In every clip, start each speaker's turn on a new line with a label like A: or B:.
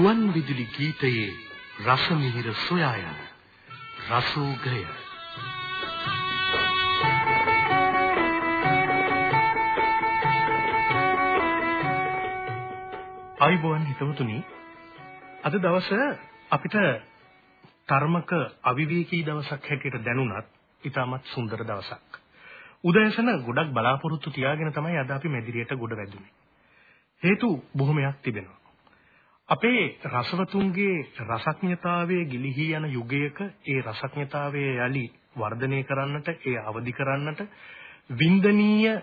A: ගුවන් විදුලි ගීතයේ රස මිහිර සොයා යන රසෝගය අයිබෝන් හිතවතුනි අද දවස අපිට ධර්මක අවිවේකී දවසක් හැටියට දැනුණත් ඉතාමත් සුන්දර දවසක්. උදෑසන ගොඩක් බලාපොරොත්තු තියාගෙන තමයි අද අපි මෙදිරියට ගොඩ වැදුනේ. හේතු බොහොමයක් තිබෙනවා. අපේ රසවතුන්ගේ රසඥතාවයේ ගිලිහි යන යුගයක ඒ රසඥතාවයේ යලි වර්ධනය කරන්නට ඒ අවදි කරන්නට වින්දනීය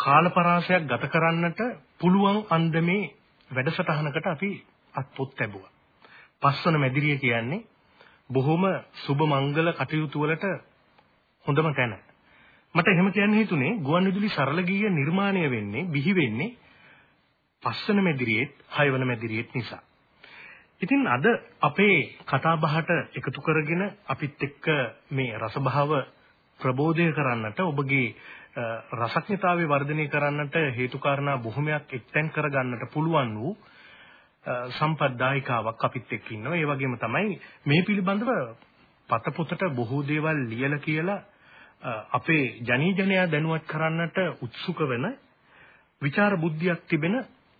A: කාලපරාසයක් ගත කරන්නට පුළුවන් අන්දමේ වැඩසටහනකට අපි අත්පොත් ලැබුවා. පස්වන මැදිරිය කියන්නේ බොහොම සුබ මංගල කටයුතු වලට හොඳම තැන. මට එහෙම කියන්න හිතුනේ ගුවන්විදුලි සරල ගීය නිර්මාණය වෙන්නේ බිහි වෙන්නේ පස්වන මැදිරියේත් හයවන මැදිරියේත් නිසා. ඉතින් අද අපේ කතා බහට එකතු කරගෙන අපිත් එක්ක මේ රසභාව ප්‍රබෝධය කරන්නට ඔබගේ රසඥතාවය වර්ධනය කරන්නට හේතු කාරණා බොහොමයක් එක්තෙන් කරගන්නට පුළුවන් වූ සම්පත්දායිකාවක් අපිත් එක්ක ඉන්නවා. ඒ වගේම තමයි මේ පිළිබඳව පතපොතට බොහෝ දේවල් ලියලා කියලා අපේ ජනී ජනයා දැනුවත් කරන්නට උත්සුක වෙන විචාර බුද්ධියක් තිබෙන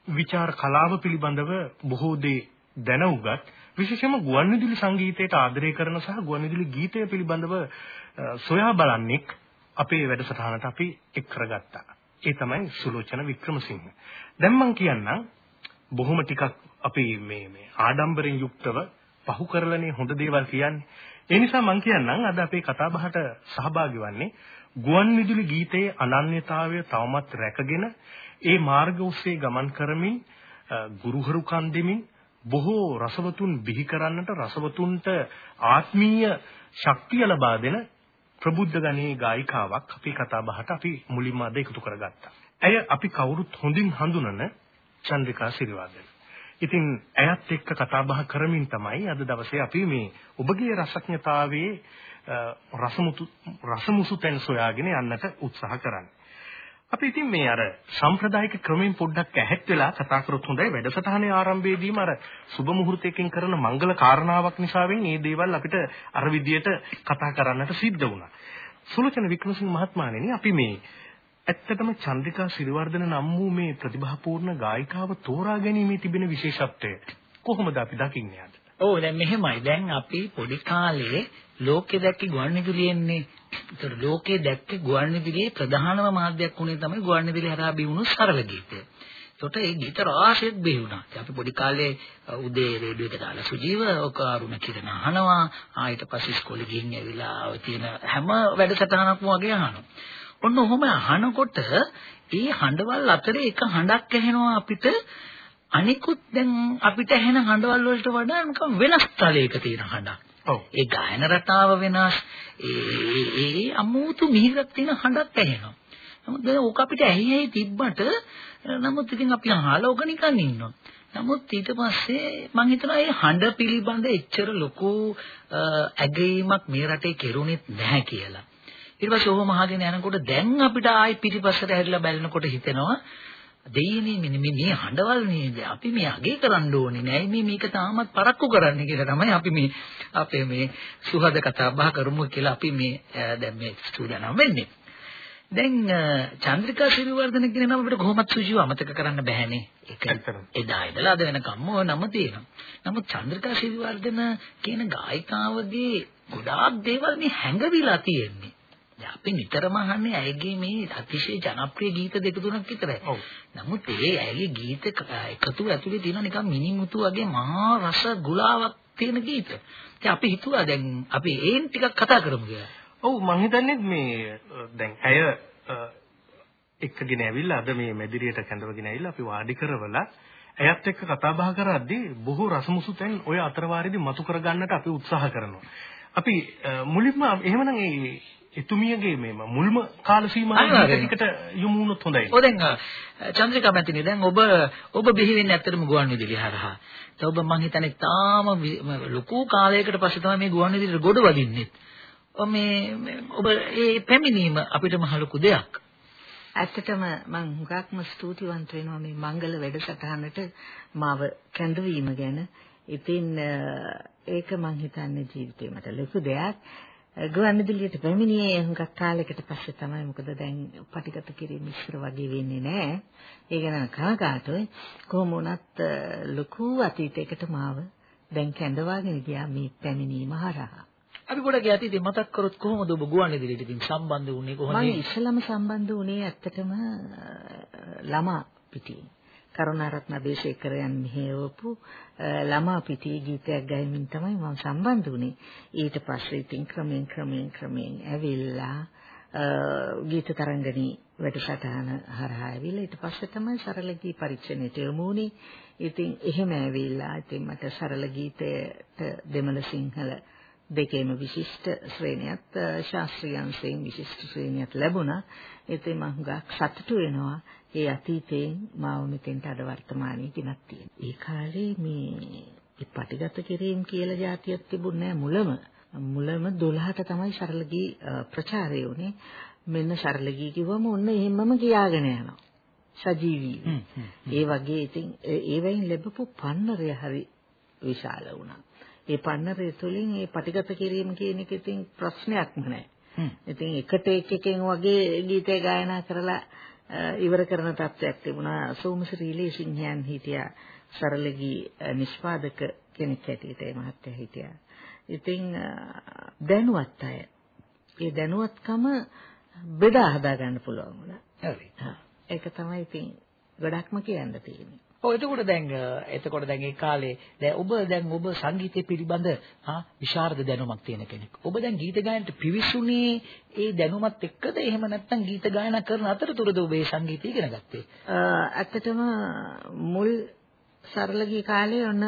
A: විචාර කලාව පිළිබඳව බොහෝ දේ දැන උගත් විශේෂයෙන්ම ගුවන්විදුලි සංගීතයට ආදරය කරන සහ ගුවන්විදුලි ගීතය පිළිබඳව සොයා බලන්නෙක් අපේ වැඩසටහනට අපි එක් කරගත්තා. ඒ තමයි සුලෝචන වික්‍රමසිංහ. දැන් මම කියන්නම් බොහොම ටිකක් අපි මේ මේ ආඩම්බරෙන් යුක්තව පහු කරලානේ හොඳ දේවල් කියන්නේ. ඒ නිසා මම කියන්නම් අද අපේ කතා බහට සහභාගී වන්නේ ගුවන්විදුලි ගීතයේ අනන්‍යතාවය තවමත් රැකගෙන ඒ මාර්ග ඔස්සේ ගමන් කරමින් ගුරුහරු කන් දෙමින් බොහෝ රසවතුන් බිහි කරන්නට රසවතුන්ට ආත්මීය ශක්තිය ලබා දෙන ප්‍රබුද්ධ ගණේ ගායිකාවක් අපේ කතා බහට අපි මුලින්ම අද එකතු කරගත්තා. ඇය අපි කවුරුත් හොඳින් හඳුනන චන්ද්‍රිකා සිරිවර්ධන. ඉතින් ඇයත් එක්ක කතා බහ කරමින් තමයි අද දවසේ අපි මේ ඔබගේ රසඥතාවයේ රසමුතු රසමුසු තැන් සොයාගෙන යන්නට උත්සාහ කරන්නේ. අපි ඉතින් මේ අර සම්ප්‍රදායික ක්‍රමෙන් පොඩ්ඩක් ඇහැත් වෙලා කතා කරොත් හොඳයි වැඩසටහනේ ආරම්භයේදීම අර සුබ මුහුර්තයකින් කරන මංගල කාරණාවක් නිසාවෙන් මේ දේවල් අපිට අර විදියට කතා කරන්නට සිද්ධ වුණා. සුලචන වික්‍රමසිංහ මහත්මයාණෙනි අපි මේ ඇත්තටම චන්ද්‍රිකා සිරිවර්ධන නම් වූ මේ ප්‍රතිභාපූර්ණ ගායිකාව තෝරා ගැනීමේ තිබෙන විශේෂත්වය කොහොමද අපි දකින්නේ අද?
B: ඔව් දැන් මෙහෙමයි. දැන් අපි පොඩි කාලේ ලෝකෙ දැක්කේ ගුවන්විදුලියෙන්නේ ඒතර ලෝකයේ දැක්ක ගුවන්විදුලියේ ප්‍රධානම මාධ්‍යයක් උනේ තමයි ගුවන්විදුලිය හරහා බිහුණු සරල ගීතය. ඒකට ඒ ගීත රාශියක් බිහි වුණා. අපි පොඩි කාලේ උදේ රේඩියෝ එකට දාලා සුජීව ඔක අරුණ කිරණ අහනවා. ආයෙත් පස්සේ ඉස්කෝලේ ගිහින් ඇවිල්ලා ඔය තියෙන හැම වැඩසටහනක්ම වගේ අහනවා. ඔන්න ඔහොම අහනකොට ඒ හඬවල් අතරේ එක හඬක් ඇහෙනවා අපිට අනිකුත් දැන් අපිට ඇහෙන හඬවල් වලට වඩා නිකන් වෙනස් තලයක තියෙන හඬක්.
A: ඔව්.
B: ඒ ගායන රටාව වෙනස්. ඒ ඒ අමුතු මිහිරක් තියෙන හඬක් ඇහෙනවා. නමුත් දැන් ඕක අපිට ඇහි ඇහි තිබ්බට නමුත් ඉතින් අපි අහලා ඕක නිකන් ඉන්නවා. නමුත් ඊට පස්සේ මම හිතනවා මේ හඬ පිළිබඳ එච්චර ලොකු ඇගීමක් මේ රටේ කෙරුණෙත් නැහැ කියලා. ඊට පස්සේ ඔහොම අහගෙන යනකොට දැන් අපිට ආයි පිටිපස්සට හැරිලා බලනකොට හිතෙනවා දෙයියනේ මෙන්න මේ මේ හඬවල් නේද? අපි මේ අගේ කරන්න ඕනේ නෑ. මේ මේක තාමත් පරක්කු කරන්න කියලා තමයි අපි මේ අපේ මේ සුහද කතා බහ කරමු කියලා අපි මේ දැන් මේ සූදානම් වෙන්නේ. දැන් චන්ද්‍රිකා සිරිවර්ධන කියන නම අපිට කොහොමත් සුජීව අමතක කරන්න බෑනේ. ඒක එදා ඉඳලා අද වෙනකම්ම ඔය නම තියෙනවා. නමුත් චන්ද්‍රිකා සිරිවර්ධන කියන ගායිකාවගේ ගොඩාක් දේවල් මේ හැඟවිලා තියෙන්නේ අපි නිතරම අහන්නේ ඇයගේ මේ අතිශය ජනප්‍රිය ගීත දෙක තුනක් විතරයි. නමුත් ඒ ඇයගේ ගීත එකතු ඇතුලේ තියෙන නිකන් මිනිමුතු වගේ මහා රස ගුලාවක් තියෙන ගීත. ඉතින් අපි හිතුවා දැන් අපි ඒන් ටිකක් කතා කරමු කියලා.
A: ඔව් මම හිතන්නේ මේ දැන් ඇය එක්කගෙන ඇවිල්ලා අද මේ මැදිරියට කැඳවගෙන ඇවිල්ලා අපි වාඩි කරවලා ඇයත් එක්ක කතා බහ කරද්දී බොහෝ රසමුසු තැන් ඔය අතරවාරේදී මතු කරගන්නට අපි උත්සාහ කරනවා. අපි මුලින්ම එහෙමනම් ඒ එතුමියගේ මේ මුල්ම කාල සීමාවකට යොමු වුණොත් හොඳයි.
B: ඔව් දැන් චන්ද්‍රිකා මැතිනි දැන් ඔබ ඔබ බිහි වෙන්නේ ඇත්තටම ගුවන්විදුලි හරහා. ඒ ඔබ මං හිතන්නේ තාම ලොකු කාලයකට පස්සේ තමයි මේ ගුවන්විදුලියට ගොඩ වදින්නේ. ඔබ මේ ඔබ ඒ පැමිණීම අපිට මහ ලොකු දෙයක්.
C: ඇත්තටම මම හුඟක්ම ස්තුතිවන්ත වෙනවා මේ මංගල වැඩසටහනට මාව කැඳවීම ගැන. ඉතින් ඒක මං හිතන්නේ ජීවිතේ මට ලොකු දෙයක්. ගුවන්විදුලියට පැමිණියේ හුඟක් කාලයකට පස්සේ තමයි මොකද දැන් පටිගත කිරීම ඉස්සර වගේ වෙන්නේ නැහැ. ඒ ගැන කනගාටුයි. කොහොම වුණත් ලොකු අතීතයකට මාව දැන් කැඳවාගෙන ගියා මේ පැමිණීම හරහා.
B: අපි ගොඩක් යතිදී මතක් කරොත් කොහොමද ඔබ ගුවන්විදුලියට ඉතින් සම්බන්ධ වුණේ කොහොමද?
C: මම ඉස්සලම සම්බන්ධ වුණේ ඇත්තටම ළමා පිටියේ. කරුණාරත්න අබේසේකරයන් මෙහෙවපු ළමා පිටියේ ගීතයක් ගයමින් තමයි මම සම්බන්ධ වුණේ. ඊට පස්සේ ඉතින් ක්‍රමෙන් ක්‍රමෙන් ක්‍රමෙන් ඇවිල්ලා ගීත තරංගනී වැඩසටහන හරහා ඇවිල්ලා ඊට පස්සේ තමයි සරල ගී පරීක්ෂණයට යොමු වුණේ. ඉතින් එහෙම ඇවිල්ලා ඉතින් මට සරල ගීතයට දෙමළ සිංහල දෙකේම විශිෂ්ට ශ්‍රේණියක් ශාස්ත්‍රීය අංශයෙන් විශිෂ්ට ශ්‍රේණියක් ලැබුණා. ඒත් මම හුඟක් සතුටු වෙනවා. ඒ අතීතයෙන් මාව මෙතෙන්ට අද වර්තමානයේ ගෙනත් තියෙනවා. ඒ කාලේ මේ පටිගත කිරීම කියලා જાතියක් තිබුණේ මුලම. මුලම 12ට තමයි සරලගී ප්‍රචාරය වුණේ. මෙන්න සරලගී කිව්වම ඔන්න එහෙමම කියාගෙන යනවා. සජීවී. ඒ වගේ ඉතින් ඒ වයින් ලැබපු පන්නරය හරි විශාල වුණා. ඒ පන්නරය තුළින් ඒ පටිගත කිරීම කියන එක ඉතින් ප්‍රශ්නයක්ම නෑ. ඉතින් එකට එක එකෙන් වගේ ගීතය ගායනා කරලා ඉවර කරන තත්ත්වයක් තිබුණා. සෝමශ්‍රී සිංහයන් හිටියා සරලගී නිෂ්පාදක කෙනෙක් හැටියට ඒ මහත්තයා හිටියා. ඉතින් දැනුවත් අය ඒ දැනුවත්කම බෙදා හදා ගන්න පුළුවන් වුණා.
B: හරි.
C: ඒක තමයි ඉතින් ගොඩක්ම කියන්න තියෙන්නේ.
B: ඔව් එතකොට දැන් එතකොට දැන් ඒ කාලේ දැන් ඔබ දැන් ඔබ සංගීතය පිළිබඳ ආ විශාරද දැනුමක් තියෙන කෙනෙක්. ඔබ දැන් ගීත ගායනට පිවිසුනේ ඒ දැනුමත් එක්කද එහෙම නැත්නම් ගීත ගායනා කරන අතරතුරද ඔබ මේ සංගීතය ඉගෙන ගත්තේ?
C: ඇත්තටම මුල් සරල ගී කාලේ ඔන්න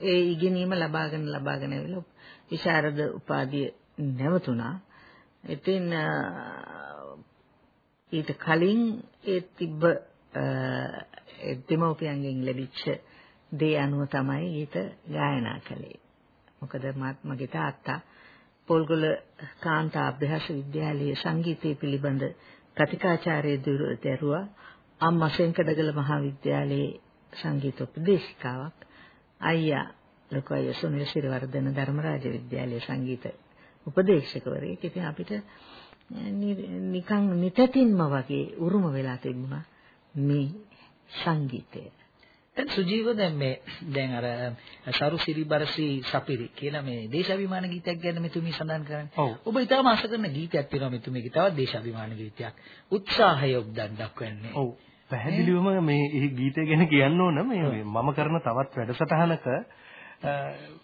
C: ඒ ඉගෙනීම ලබාගෙන ලබාගෙන ඇවිල්ලා විශාරද උපාධිය නැවතුණා. ඉතින් ඊට කලින් ඒ තිබ්බ දෙමව්පියන්ගෙන් ලැබිච්ච දේ අනුව තමයි ඊට ගායනා කළේ. මොකද මගේ තාත්තා පොල්ගොල්ල කාන්තා අභ්‍යාස විද්‍යාලයේ සංගීතය පිළිබඳ ප්‍රතිකාචාර්ය දරුවා අම්මා සෙන්කඩගල මහාවිද්‍යාලයේ සංගීත උපදේශිකාවක් අයියා ලොකු අයියා සුනිල් සිරිවර්ධන ධර්මරාජ විද්‍යාලයේ සංගීත උපදේශකවරයෙක්. ඉතින් අපිට නිකන් නිතතින්ම වගේ උරුම වෙලා තිබුණා මේ සංගීතය.
B: දැන් සුජීව දැන් මේ දැන් අර සරු සිරිබරසි සපිරි කියලා මේ දේශාභිමාන ගීතයක් ගැන මෙතුමි සඳහන් කරන්නේ. ඔබ ඊටම ආස කරන ගීතයක් තියෙනවා මෙතුමිගේ තවත් දේශාභිමාන ගීතයක්. උත්සාහය ඔබ්දන් දක්වන්නේ.
A: ඔව්. පැහැදිලිවම මේ ගීතය ගැන කියන්න ඕන මේ මම කරන තවත් වැඩසටහනක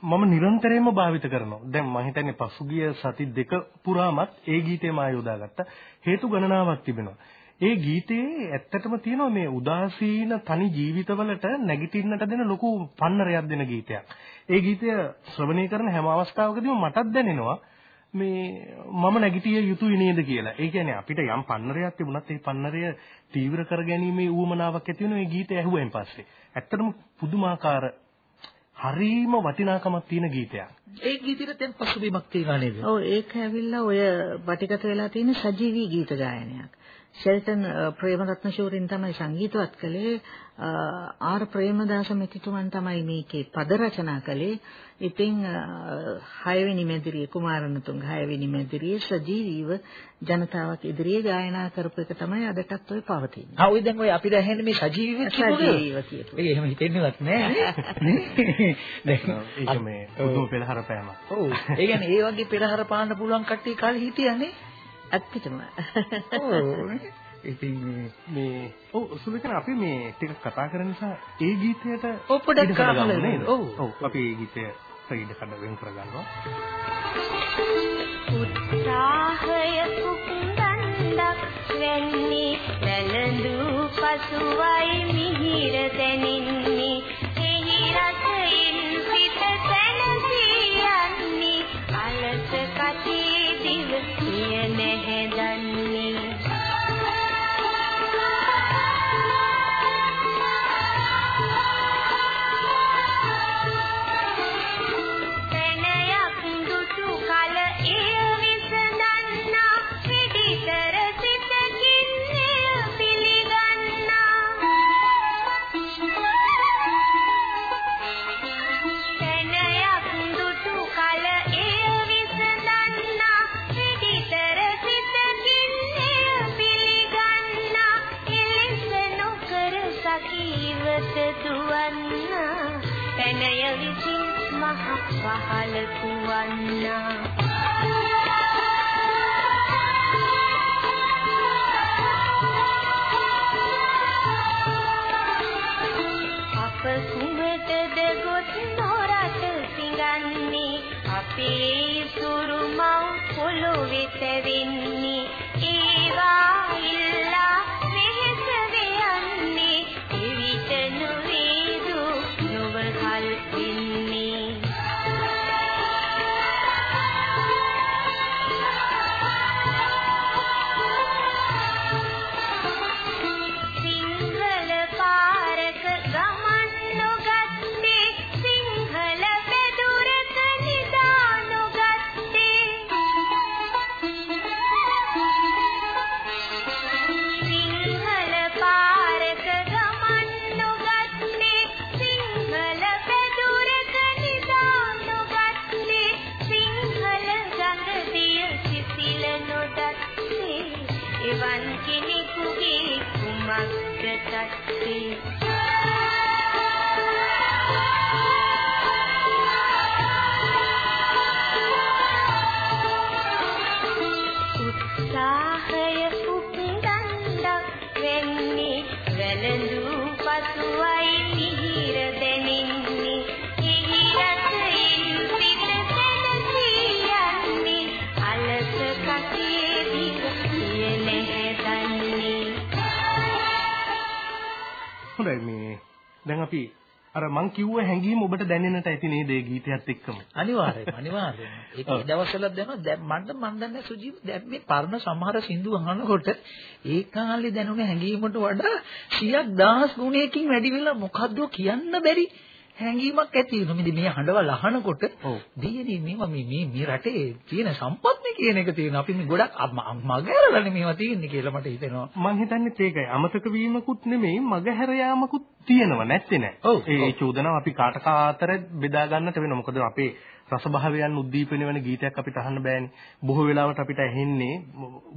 A: මම නිරන්තරයෙන්ම භාවිත කරනවා. දැන් මම හිතන්නේ පසුගිය සති දෙක පුරාමත් ඒ ගීතය මා යොදාගත්තා. හේතු ගණනාවක් තිබෙනවා. ඒ ගීතයේ ඇත්තටම තියෙනවා මේ උදාසීන තනි ජීවිතවලට නැගිටින්නට දෙන ලොකු පන්නරයක් දෙන ගීතයක්. ඒ ගීතය ශ්‍රවණය කරන හැම අවස්ථාවකදීම මටත් දැනෙනවා මේ මම නැගිටිය යුතුයි නේද කියලා. ඒ කියන්නේ අපිට යම් පන්නරයක් තිබුණත් ඒ පන්නරය තීව්‍ර කරගැනීමේ ඌමනාවක් ඇති වෙන මේ ගීතය ඇහුවෙන් පස්සේ. ඇත්තටම පුදුමාකාර හරීම වටිනාකමක් තියෙන ගීතයක්.
B: ඒ ගීතෙට දැන් පසුබිමක් තියනවා නේද?
C: ඔව් ඒක ඇවිල්ලා ඔය පටිගත වෙලා තියෙන සජීවී ගීත ගායනයක්. ෂෙල්ටන් ප්‍රේමරත්න ශූරින් තමයි සංගීතවත් කළේ ආර් ප්‍රේමදාස මෙතිතුමන් තමයි මේකේ පද රචනා කළේ ඉතින් හයවෙනි මැදිරිය කුමාරණතුංග හයවෙනි මැදිරිය සජීවීව ජනතාවක් ඉදිරියේ ගායනා කරපු එක තමයි අදටත් ඔය පවතින්නේ.
B: ආ ඔය දැන් ඔය අපිට ඇහෙන්නේ මේ සජීවීව
C: සජීවීව කියපු.
B: ඒ එහෙම හිතෙන්නේවත් නෑ නේ.
A: දැන් ඒක මේ පුදුම පෙරහර පෑමක්.
B: ඔව්. ඒ කියන්නේ ඒ වගේ පෙරහර පාන්න පුළුවන් කට්ටිය කාලේ හිටියනේ.
C: ඇත්තටම.
B: ඔව්. ඉතින්
A: මේ ඔව් සුමිකන අපි මේ ටිකක් කතා කරන නිසා ඒ ගීතයට
B: ඔව් පොඩක් කාමල නේද?
A: ඔව්. ඔව් අපි ඒ ගීතය ඊට කඩ වෙන් කරගන්නවා.
D: උත්සාහය කුකුඳන්ඩක් වෙන්නේ නැලඳු පසුවයි මිහිර දැනින්නේ
A: කිව්ව හැඟීම ඔබට දැනෙන්නට ඇති නේද ඒ ගීතයත් එක්කම?
B: අනිවාර්යයෙන්ම අනිවාර්යයෙන්ම. ඒක ඒ දවස්වල දැනුණා දැන් මට මන් දන්නේ සුජීව. දැන් මේ පරණ සමහර සින්දු අහනකොට ඒ කාලේ දැනුණ හැඟීමට වඩා 100ක් දහස් ගුණයකින් වැඩි වෙලා මොකද්ද කියන්න බැරි හැඟීමක් ඇති වෙනවා. මෙන්න මේ හඬවල් අහනකොට. දෙයනේ මේවා මේ මේ මේ රටේ තියෙන සම්පත්නේ කියන එක තියෙනවා. අපි මේ ගොඩක් මගහැරලානේ මේවා තියෙන්නේ කියලා මට හිතෙනවා.
A: මං හිතන්නේ ඒකයි අමතක වීමකුත් නෙමෙයි මගහැර යාමකුත් තියෙනවා නැත්තේ නෑ. ඒ. චෝදනාව අපි කාට කාතර බෙදා ගන්නට වෙනවා. මොකද අපේ රසභාවයන් උද්දීපන වෙන ගීතයක් අපිට අහන්න බෑනේ. බොහෝ වෙලාවට අපිට ඇහෙන්නේ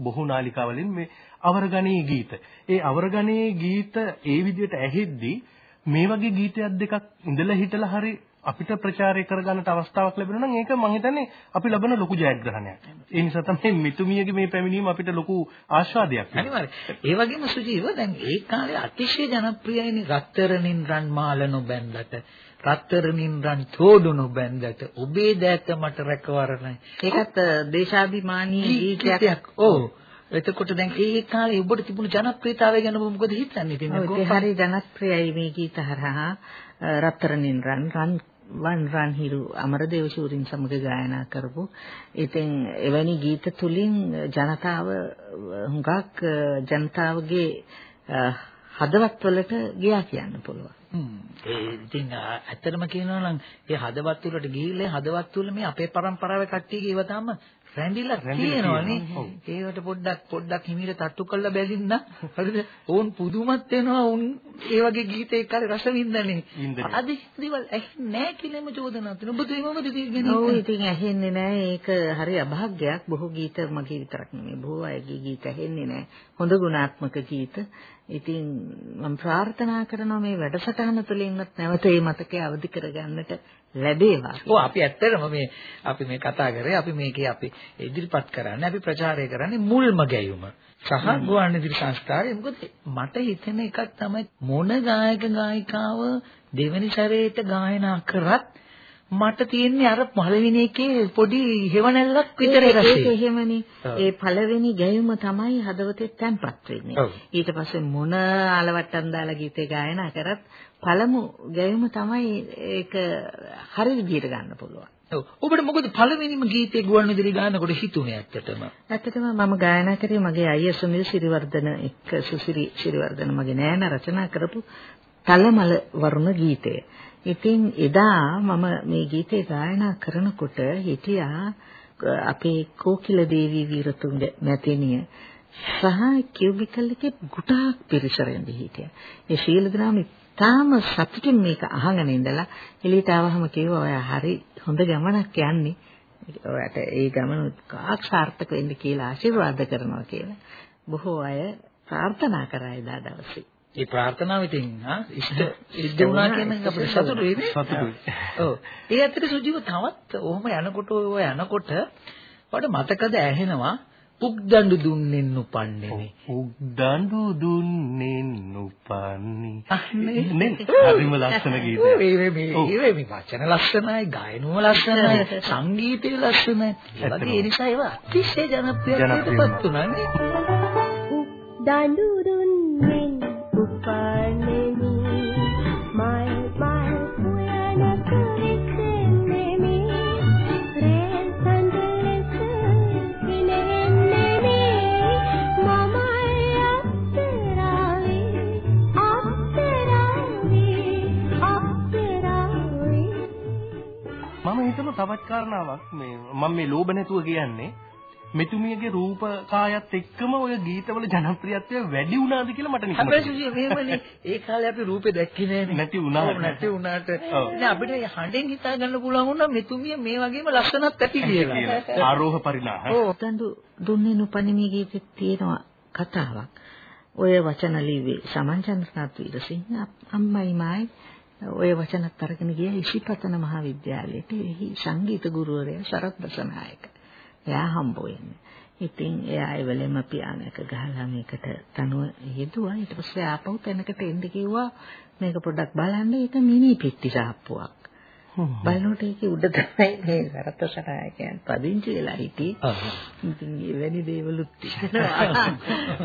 A: බොහෝ නාලිකාවලින් මේ අවරගණේ ගීත. ඒ අවරගණේ ගීත ඒ විදිහට ඇහෙද්දී මේ වගේ ගීතයක් දෙකක් ඉඳලා හිටලා හරි අපිට ප්‍රචාරය කරගන්නට අවස්ථාවක් ලැබෙනවා නම් ඒක මම හිතන්නේ අපි ලබන ලොකු ජයග්‍රහණයක්. ඒ නිසා තමයි මිතුමියගේ මේ පැමිණීම අපිට ලොකු ආශාදයක්.
B: අනිවාර්යයෙන්. ඒ වගේම සුජීව දැන් ඒ කාලේ අතිශය ජනප්‍රියයිනේ රත්තරනින් රන් මාල නොබැන්දට රත්තරනින් රන් තෝඩු නොබැන්දට ඔබේ දෑත මට රැකවරණයි.
C: ඒකත් දේශාභිමානී. ගීතයක්.
B: ඔව්. එතකොට දැන් ඒ කාලේ ඔබට තිබුණු ජනප්‍රියතාවය ගැන ඔබ මොකද හිතන්නේ? ඉතින්
C: ඒක හරි ජනප්‍රියයි මේ ගීත හරහා රත්තරනින් රන් රන් වන් රන් හිරු අමරදේව ශූරින් සමග ගායනා කරපු. ඉතින් එවැනි ගීත තුලින් ජනතාව හුඟක් ජනතාවගේ හදවත්වලට ගියා කියන්න පුළුවන්.
B: ඉතින් ඇත්තටම කියනවා නම් ඒ හදවත් වලට ගිහිල්ලා හදවත් තුල මේ අපේ પરම්පරාවේ කට්ටියගේ ඒවා තාම රැඳිලා තියෙනවානේ. ඒවට පොඩ්ඩක් පොඩ්ඩක් හිමිර තට්ටු කරලා බැලින්න. හරිද? ඕන් පුදුමත් වෙනවා. උන් ඒ වගේ ගීත එක්ක හරි රස. වින්දනේ. අද දේවල් ඇහෙන්නේ නැහැ කියලාම චෝදනා කරනවා. ඔබ දෙමවද දෙගෙන
C: ඔව් ඉතින් ඇහෙන්නේ නැහැ ඒක හරි අභාග්‍යයක් බොහෝ ගීත මගේ විතරක් නෙමෙයි බොහෝ අයගේ ගීත ඇහෙන්නේ නැහැ හොඳ ගුණාත්මක ගීත ඉතින් මම ප්‍රාර්ථනා කරනවා මේ වැඩසටහන තුළින්වත් නැවත මේ මතකය අවදි කරගන්නට ලැබේවා
B: ඔව් අපි ඇත්තටම මේ අපි මේ කතා කරේ අපි මේකේ අපි ඉදිරිපත් කරන්නේ අපි ප්‍රචාරය කරන්නේ මුල්ම ගැයුම සහ ගුවන්විදුලි සංස්ථාවේ මොකද මට හිතෙන එකක් තමයි මොන ගායක ගායිකාව දෙවෙනි සැරේට ගායනා කරත් මට තියෙන්නේ අර පළවෙනි එකේ පොඩි හෙවණැල්ලක් විතර
C: ඒක
B: රසයි.
C: එහෙමනේ
B: ඔව්.
C: ඒ පළවෙනි ගැයුම තමයි හදවතේ තැන්පත් වෙන්නේ. ඊට පස්සේ මොන ආලවට්ටම් දාලා ගීතේ ගායනා කරත් පළමු ගැයුම තමයි ඒක හරි විදිහට ගන්න පුළුවන්
B: ඔව්. ඔබට මොකද පළවෙනිම ගීතේ ගුවන්විදුලි ගානකොට හිතුනේ ඇත්තටම?
C: ඇත්තටම මම ගායනා කරේ මගේ අයියා සුනිල් සිරිවර්ධන එක්ක සුසිරි සිරිවර්ධන මගේ නෑනා රචනා කරපු තලමල වරුණ ගීතය. ඉතින් එදා මම මේ ගීතේ ගායනා කරනකොට හිටියා අපේ කෝකිල දේවී වීරතුංග මැතිණිය සහ කියුබිකල් එකේ ගොඩාක් පිරිස රැඳි හිටියා. ඒ ශීල දනාම තාම සතුටින් මේක අහගෙන ඉඳලා එළියට ආවහම කිව්වා ඔයා හරි හොඳ ගමනක් යන්නේ. ඔයාට ඒ ගමන කාක් සාර්ථක වෙන්න කියලා ආශිර්වාද කරනවා කියලා. බොහෝ අය ප්‍රාර්ථනා කරා එදා දවසේ.
B: ඒ ප්‍රාර්ථනාව ඉතින් ආ ඉෂ්ට ඉෂ්ට වුණා කියන එක අපිට සතුටුයි නේ.
A: සතුටුයි.
B: ඔව්. ඒ ඇත්තට සුජීව තවත් ඔහොම යනකොට ඔය යනකොට ඔයාලට මතකද ඇහෙනවා පුක්දඬු දුන්නෙන් උපන්නේනේ.
A: උද්දඬු දුන්නෙන් උපන්නි.
B: අනේ.
A: නේ හරිම ලස්සන ගීතයක්.
B: මේ මේ මේ මේ වචන ලස්සනයි, ගායනුව ලස්සනයි, සංගීතය ලස්සනයි. ඒ වගේ ඒ නිසා ඒවා අතිශය ජනප්‍රියත්වයට පත් වුණා නේ.
D: දඬු
A: තවත් කාරණාවක් මේ මම මේ ලෝභ නැතුව කියන්නේ මෙතුමියගේ රූප කායත් එක්කම ඔය ගීතවල ජනප්‍රියත්වය වැඩි වුණාද කියලා මට නිකන්
B: හැබැයි මෙහෙමනේ ඒ කාලේ අපි රූපේ දැක්කේ නෑනේ.
A: නැති වුණා.
B: නැති වුණාට. ඉතින් අපිට හඬෙන් හිතා ගන්න පුළුවන් වුණා මෙතුමිය මේ වගේම ලස්සනක් ඇති කියලා.
A: කියලා. ආරෝහ පරිණාහ.
B: ඔව්.
C: දඬු දුන්නේ නුපනිමේ ගීතෙත් තියෙනවා කතාවක්. ඔය වචන ලිව්වේ සමන් චන්ද්‍රනාත් වීරසිංහ අම්මයි මායි ඔය වචනත් අරගෙන ගියා ඉසිපතන මහාවිද්‍යාලයට. එහි සංගීත ගුරුවරයා සරත් දසනායක. එයා හම්බ වෙන්නේ. ඉතින් එයා ඒ වෙලෙම පියානෝ එක ගහලා මේකට තනුව යෙදුවා. ඊට පස්සේ ආපහු තැනකට එන්න කිව්වා මේක පොඩ්ඩක් බලන්න. ඒක මිනි පෙට්ටි සාප්පුවක්. බලනකොට ඒකේ උඩ තමයි මේ සරත් දසනායකයන් පදිංචි වෙලා හිටියේ. ඉතින් මේ වැනි දේවලුත් තියෙනවා.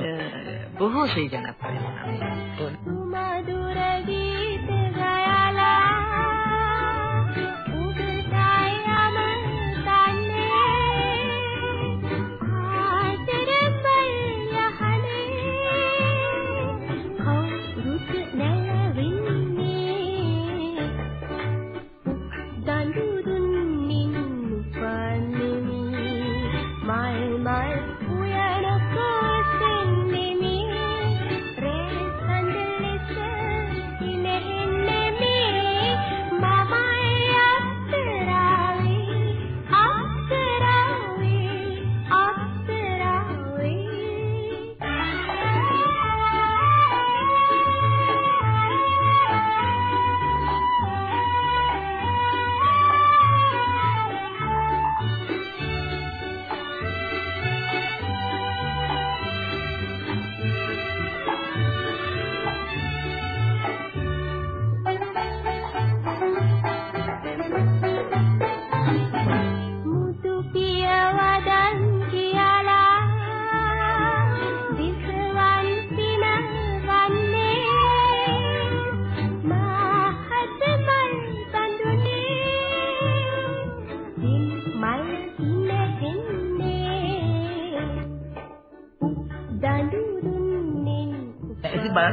C: බොහෝ සේ ජනප්‍රිය වුණා.
D: සුමధుර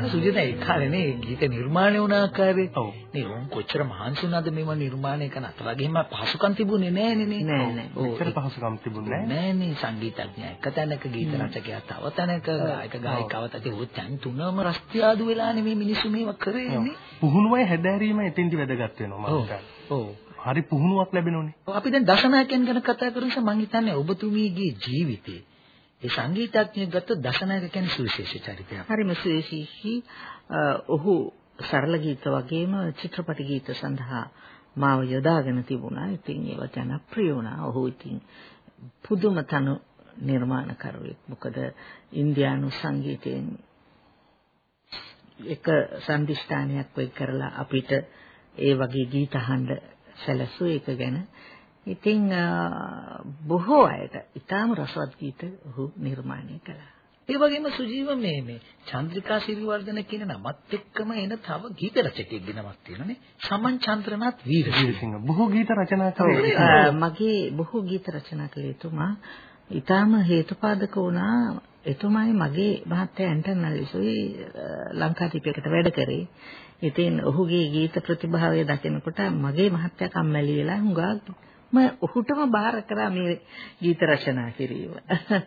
B: සුජිත ඒ කාලේ නේ ගීත නිර්මාණය වුණ ආකාරය.
A: ඔව්.
B: නේ උන් කොච්චර මහන්සි වුණාද මේව නිර්මාණය කරන අත වගේම පහසුකම් තිබුණේ නෑනේ නේ.
C: නෑ, නෑ.
B: ඔව්.
A: මෙච්චර පහසුකම් තිබුණේ නැහැ.
B: නෑනේ සංගීතඥයා එක තැනක ගීත රචකයා තව තැනක ගායක ගායිකාවත් ඇති ඔය තැන් තුනම රස්තියාදු වෙලානේ මේ මිනිස්සු මේවා කරේනේ.
A: පුහුණුවයි හැදෑරීම එතෙන්දි වැදගත් වෙනවා මම. හිතන්නේ.
B: ඔව්.
A: හරි පුහුණුවක් ලැබෙනෝනේ.
B: අපි දැන් දසනායකයන් ගැන කතා කරන නිසා මම හිතන්නේ ඔබතුමීගේ ජීවිතේ ඒ සංගීතඥයෙක් ගත්ත දසනායක කියන්නේ සුවිශේෂ චරිතයක්.
C: හරිම සුවිශේෂී අ, ඔහු සරල ගීත වගේම චිත්‍රපට ගීත සඳහා මාව යොදාගෙන තිබුණා. ඉතින් ඒවා ජනප්‍රිය වුණා. ඔහු ඉතින් පුදුම තනු නිර්මාණකරුවෙක්. මොකද ඉන්දියානු සංගීතයෙන් එක සම්දිස්ථානයක් වෙයි කරලා අපිට ඒ වගේ ගීත අහන්න සැලසුව එක ගැන ඉතින් බොහෝ අයට ඊටාම රසවත් ගීත ඔහු නිර්මාණය කළා.
B: ඒ වගේම සුජීව මේ මේ චන්ද්‍රිකා සිරිවර්ධන කියන නමත් එක්කම එන තව ගීත රචකයෙක්ගේ නමක් තියෙනනේ. සමන් චන්ද්‍රනාත් වීරසිංහ.
A: බොහෝ ගීත රචනා කළේ.
C: මගේ බොහෝ ගීත රචනා කළ එතුමා ඊටාම හේතුපාදක වුණා එතුමායි මගේ මහත්තයා ඇන්ටන් නලිසුයි ලංකාදීපයකට වැඩ කරේ. ඉතින් ඔහුගේ ගීත ප්‍රතිභාවය දකිනකොට මගේ මහත්තයා කම්මැලි වෙලා හුඟා ඔහුටම බාර කරා මේ ගීත රචනා කිරීම.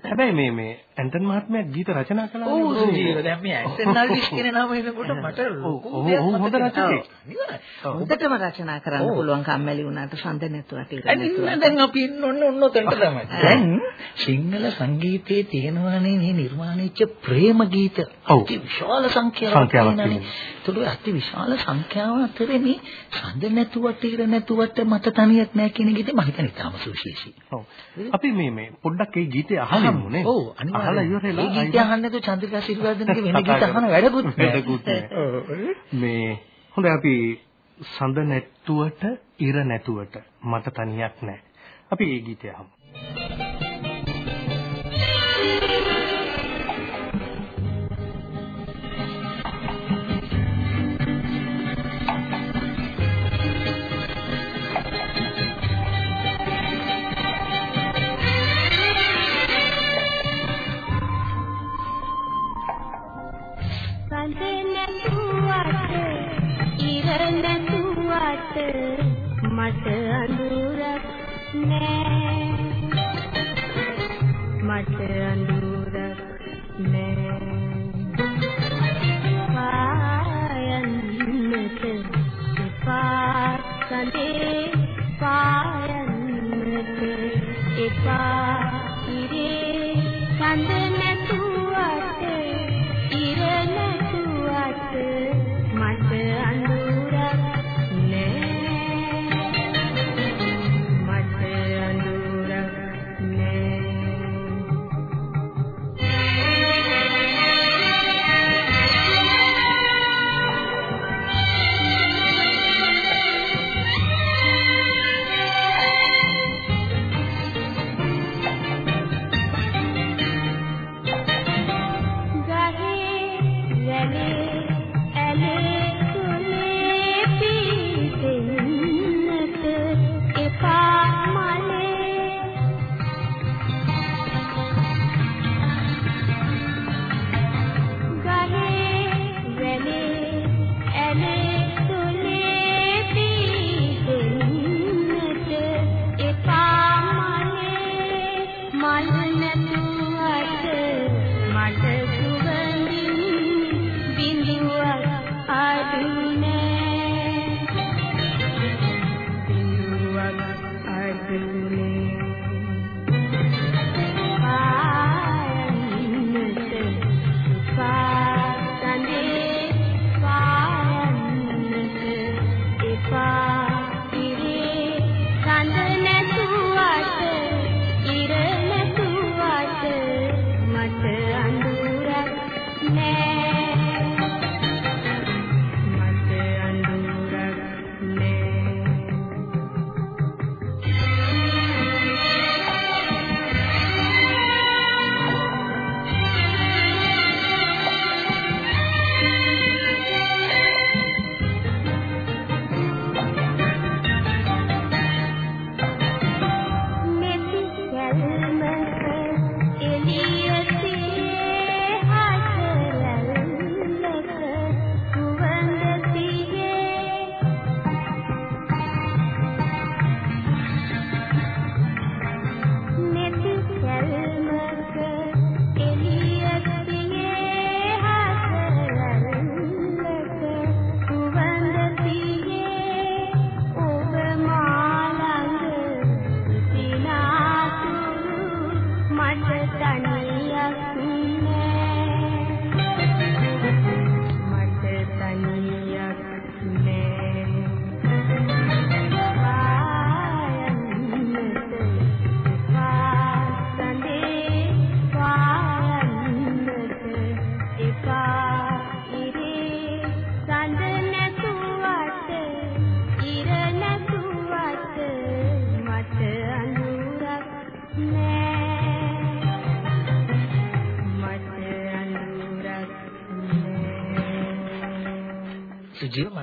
A: හැබැයි මේ මේ ඇන්ටන් මහත්මයා ගීත රචනා කළා
B: ඔව් සුජීව දැන් මේ ඇන්ටන් නල්විස් කියන නම එනකොට මට ලොකු දෙයක්
A: හොඳ රචකයෙක්.
C: හොඳටම රචනා කරන්න. පුළුවන් කම්මැලි වුණාට සඳ නැතුවට ඉර
B: අනිත්
C: නැතුවට.
B: දැන් අපි ඉන්න ඔන්න ඔන්න ඔතනට තමයි. දැන් සිංහල සංගීතයේ තියෙනවානේ මේ නිර්මාණය වෙච්ච ප්‍රේම ගීත. අති විශාල සංඛ්‍යාවක්. ඒතකොට අති විශාල සංඛ්‍යාව අතරේ මේ සඳ නැතුවට ඉර නැතුවට මට තනියක් නැහැ කියන ගීතේ මම හිතන්නේ තාම සුවිශේෂී.
A: ඔව්. අපි මේ මේ පොඩ්ඩක් ඒ ගීතය අහමු නේ.
B: ඔව්
A: අහලා ඉවරලා
B: ඒ ගීත අහන්න නැතුව චන්ද්‍රිකා සිරිවර්ධනගේ වෙන ගීත අහන වැඩකුත් නෑ.
A: වැඩකුත් නෑ. මේ හොඳයි අපි සඳ නැට්ටුවට ඉර නැතුවට මට තනියක් නැහැ. අපි ඒ ගීතය අහමු.
D: සඳ මට අඳුරක් නෑ. මට අඳුරක් නෑ. පායන්නට එපා සඳේ පායන්නට එපා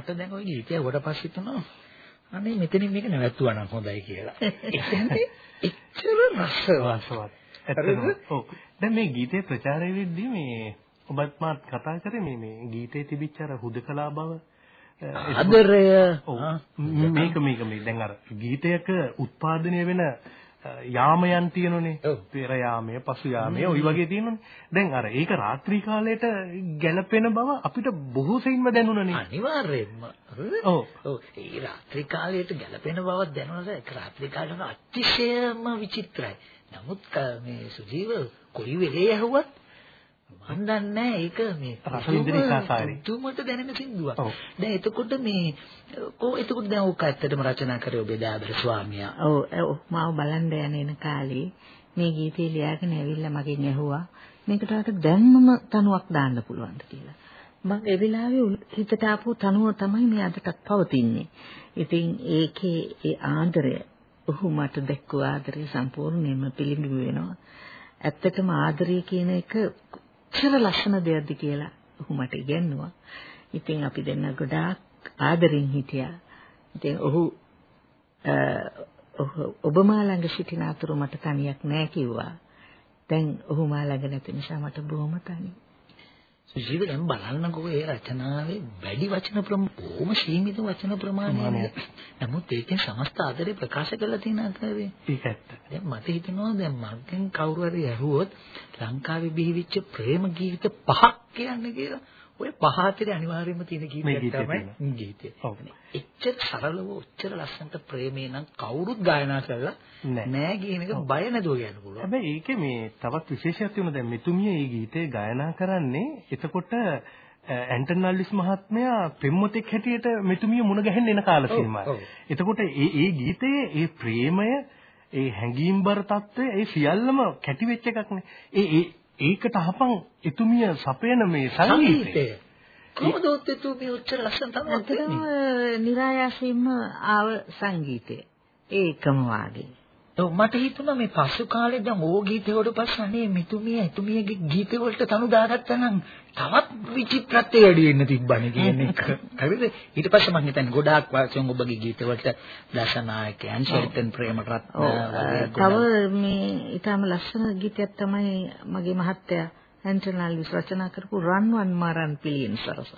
D: මට
B: දැන් ওই ගීතය වට පස්සේ තුනෝ අනේ මෙතනින් මේක නැවැත්තුවා නම් හොඳයි කියලා. ඒ කියන්නේ එච්චර රසවත්.
A: දැන් මේ ගීතේ ප්‍රචාරය වෙද්දී මේ ඔබත් මාත් කතා කරේ මේ මේ ගීතේ තිබිච්ච අර හුදකලා බව.
B: ආදරය.
A: මේක මේක මේ දැන් අර ගීතයක උත්පාදනය වෙන යාමයන් තියෙනනේ. පෙර යාමය, පසු යාමය, ওই වගේ තියෙනනේ. දැන් අර ඒක රාත්‍රී කාලයට ගැළපෙන බව අපිට බොහෝ සෙයින්ම දැනුණනේ.
B: අනිවාර්යයෙන්ම
A: ඔව්.
B: ඔව් ඒ රාත්‍රී කාලයට ගැලපෙන බවක් දැනුණාද ඒක රාත්‍රී කාලේම අතිශයම විචිත්‍රයි. නමුත් මේ සුජීව කොයි වෙලේ ඇහුවත් මන් දන්නේ ඒක මේ
A: රස විඳින ඉකාසාරේ.
B: තුමට දැනෙන සින්දුවක්.
A: ඔව්.
B: දැන් එතකොට මේ කො එතකොට දැන් ඕක ඇත්තටම රචනා කරේ ඔබේ දාබර ස්වාමියා.
C: ඔව් ඔව් මාව බලන්න යන එන කාලේ මේ ගීතේ ලියාගෙන ඇවිල්ලා මගෙන් ඇහුවා මේකට අර දැන්මම තනුවක් දාන්න පුළුවන්ද කියලා. මම ඒ වෙලාවේ හිතට ආපු තනුව තමයි මේ අදටත් පවතින්නේ. ඉතින් ඒකේ ඒ ආදරය ඔහු මට දැක්වූ ආදරය සම්පූර්ණයෙන්ම පිළිඹු වෙනවා. ඇත්තටම ආදරය කියන එක කොච්චර ලස්සන දෙයක්ද කියලා ඔහු මට ඉගැන්නුවා. ඉතින් අපි දෙන්න ගොඩාක් ආදරෙන් හිටියා. ඉතින් ඔහු අ, ඔහු- ඔබ මා ළඟ සිටින අතුරු මට තනියක් නෑ කිව්වා. දැන් ඔහු මා ළඟ නැති නිසා මට බොහොම තනි.
B: සුජීව දැන් බලන්නකෝ ඒ රචනාවේ වැඩි වචන ප්‍රම බොහොම සීමිත වචන ප්‍රමාණයක්. නමුත් ඒකෙන් සමස්ත ආදරේ ප්‍රකාශ කරලා තියෙන ආකාරය
A: ඒක ඇත්ත.
B: දැන් මට හිතෙනවා දැන් මගෙන් කවුරු හරි ඇහුවොත් ලංකාවේ බිහිවිච්ච ප්‍රේම ගීත පහක් කියන්නේ කියලා ඔය පහ අතරේ අනිවාර්යයෙන්ම තියෙන ගීතයක් තමයි ගීතය. එච්චර සරලව ඔච්චර ලස්සනට ප්‍රේමේ නම් කවුරුත් ගායනා කරලා
A: නෑ
B: කියන එක බය නැතුව කියන්න පුළුවන්.
A: හැබැයි ඒකේ මේ තවත් විශේෂයක් තියෙනවා දැන් මෙතුමිය මේ ගීතේ ගායනා කරන්නේ එතකොට ඇන්ටන් නල්ලිස් මහත්මයා පෙම්වතෙක් හැටියට මෙතුමිය මුණ ගැහෙන්න එන කාල සීමාව. එතකොට මේ මේ ගීතයේ මේ ප්‍රේමය ඒ හැඟීම්බර తত্ত্বය ඒ සියල්ලම කැටි වෙච්ච එකක් නේ. ඒ ඒකට අහපන් එතුමිය සපයන මේ සංගීතය.
B: කොහොමද ඔත්තේ මේ ඔච්චර ලස්සන තමයි
C: નિરાයාසයෙන්ම ආව සංගීතය. ඒකම වාගේ.
B: ඔව් මට හිතුණා මේ පසු කාලේ දැන් ඕ ගීතේ වලට පස්සේ අනේ මෙතුමිය එතුමියගේ ගීතේ වලට තනු දාගත්තා නම් තවත් විචිත්‍රත්වය වැඩි වෙන්න තිබ්බනේ කියන එක. හරිද? ඊට පස්සේ මම හිතන්නේ ගොඩාක් වාසියෙන් ඔබගේ ගීත වලට දසනායකයන් ශෙල්ටන් ප්‍රේමරත්න
C: තව මේ ඊටම ලස්සන ගීතයක් තමයි මගේ මහත්තයා ඇන්ටන් අල්විස් රචනා කරපු රන්වන් මරන් පිළියන සරස.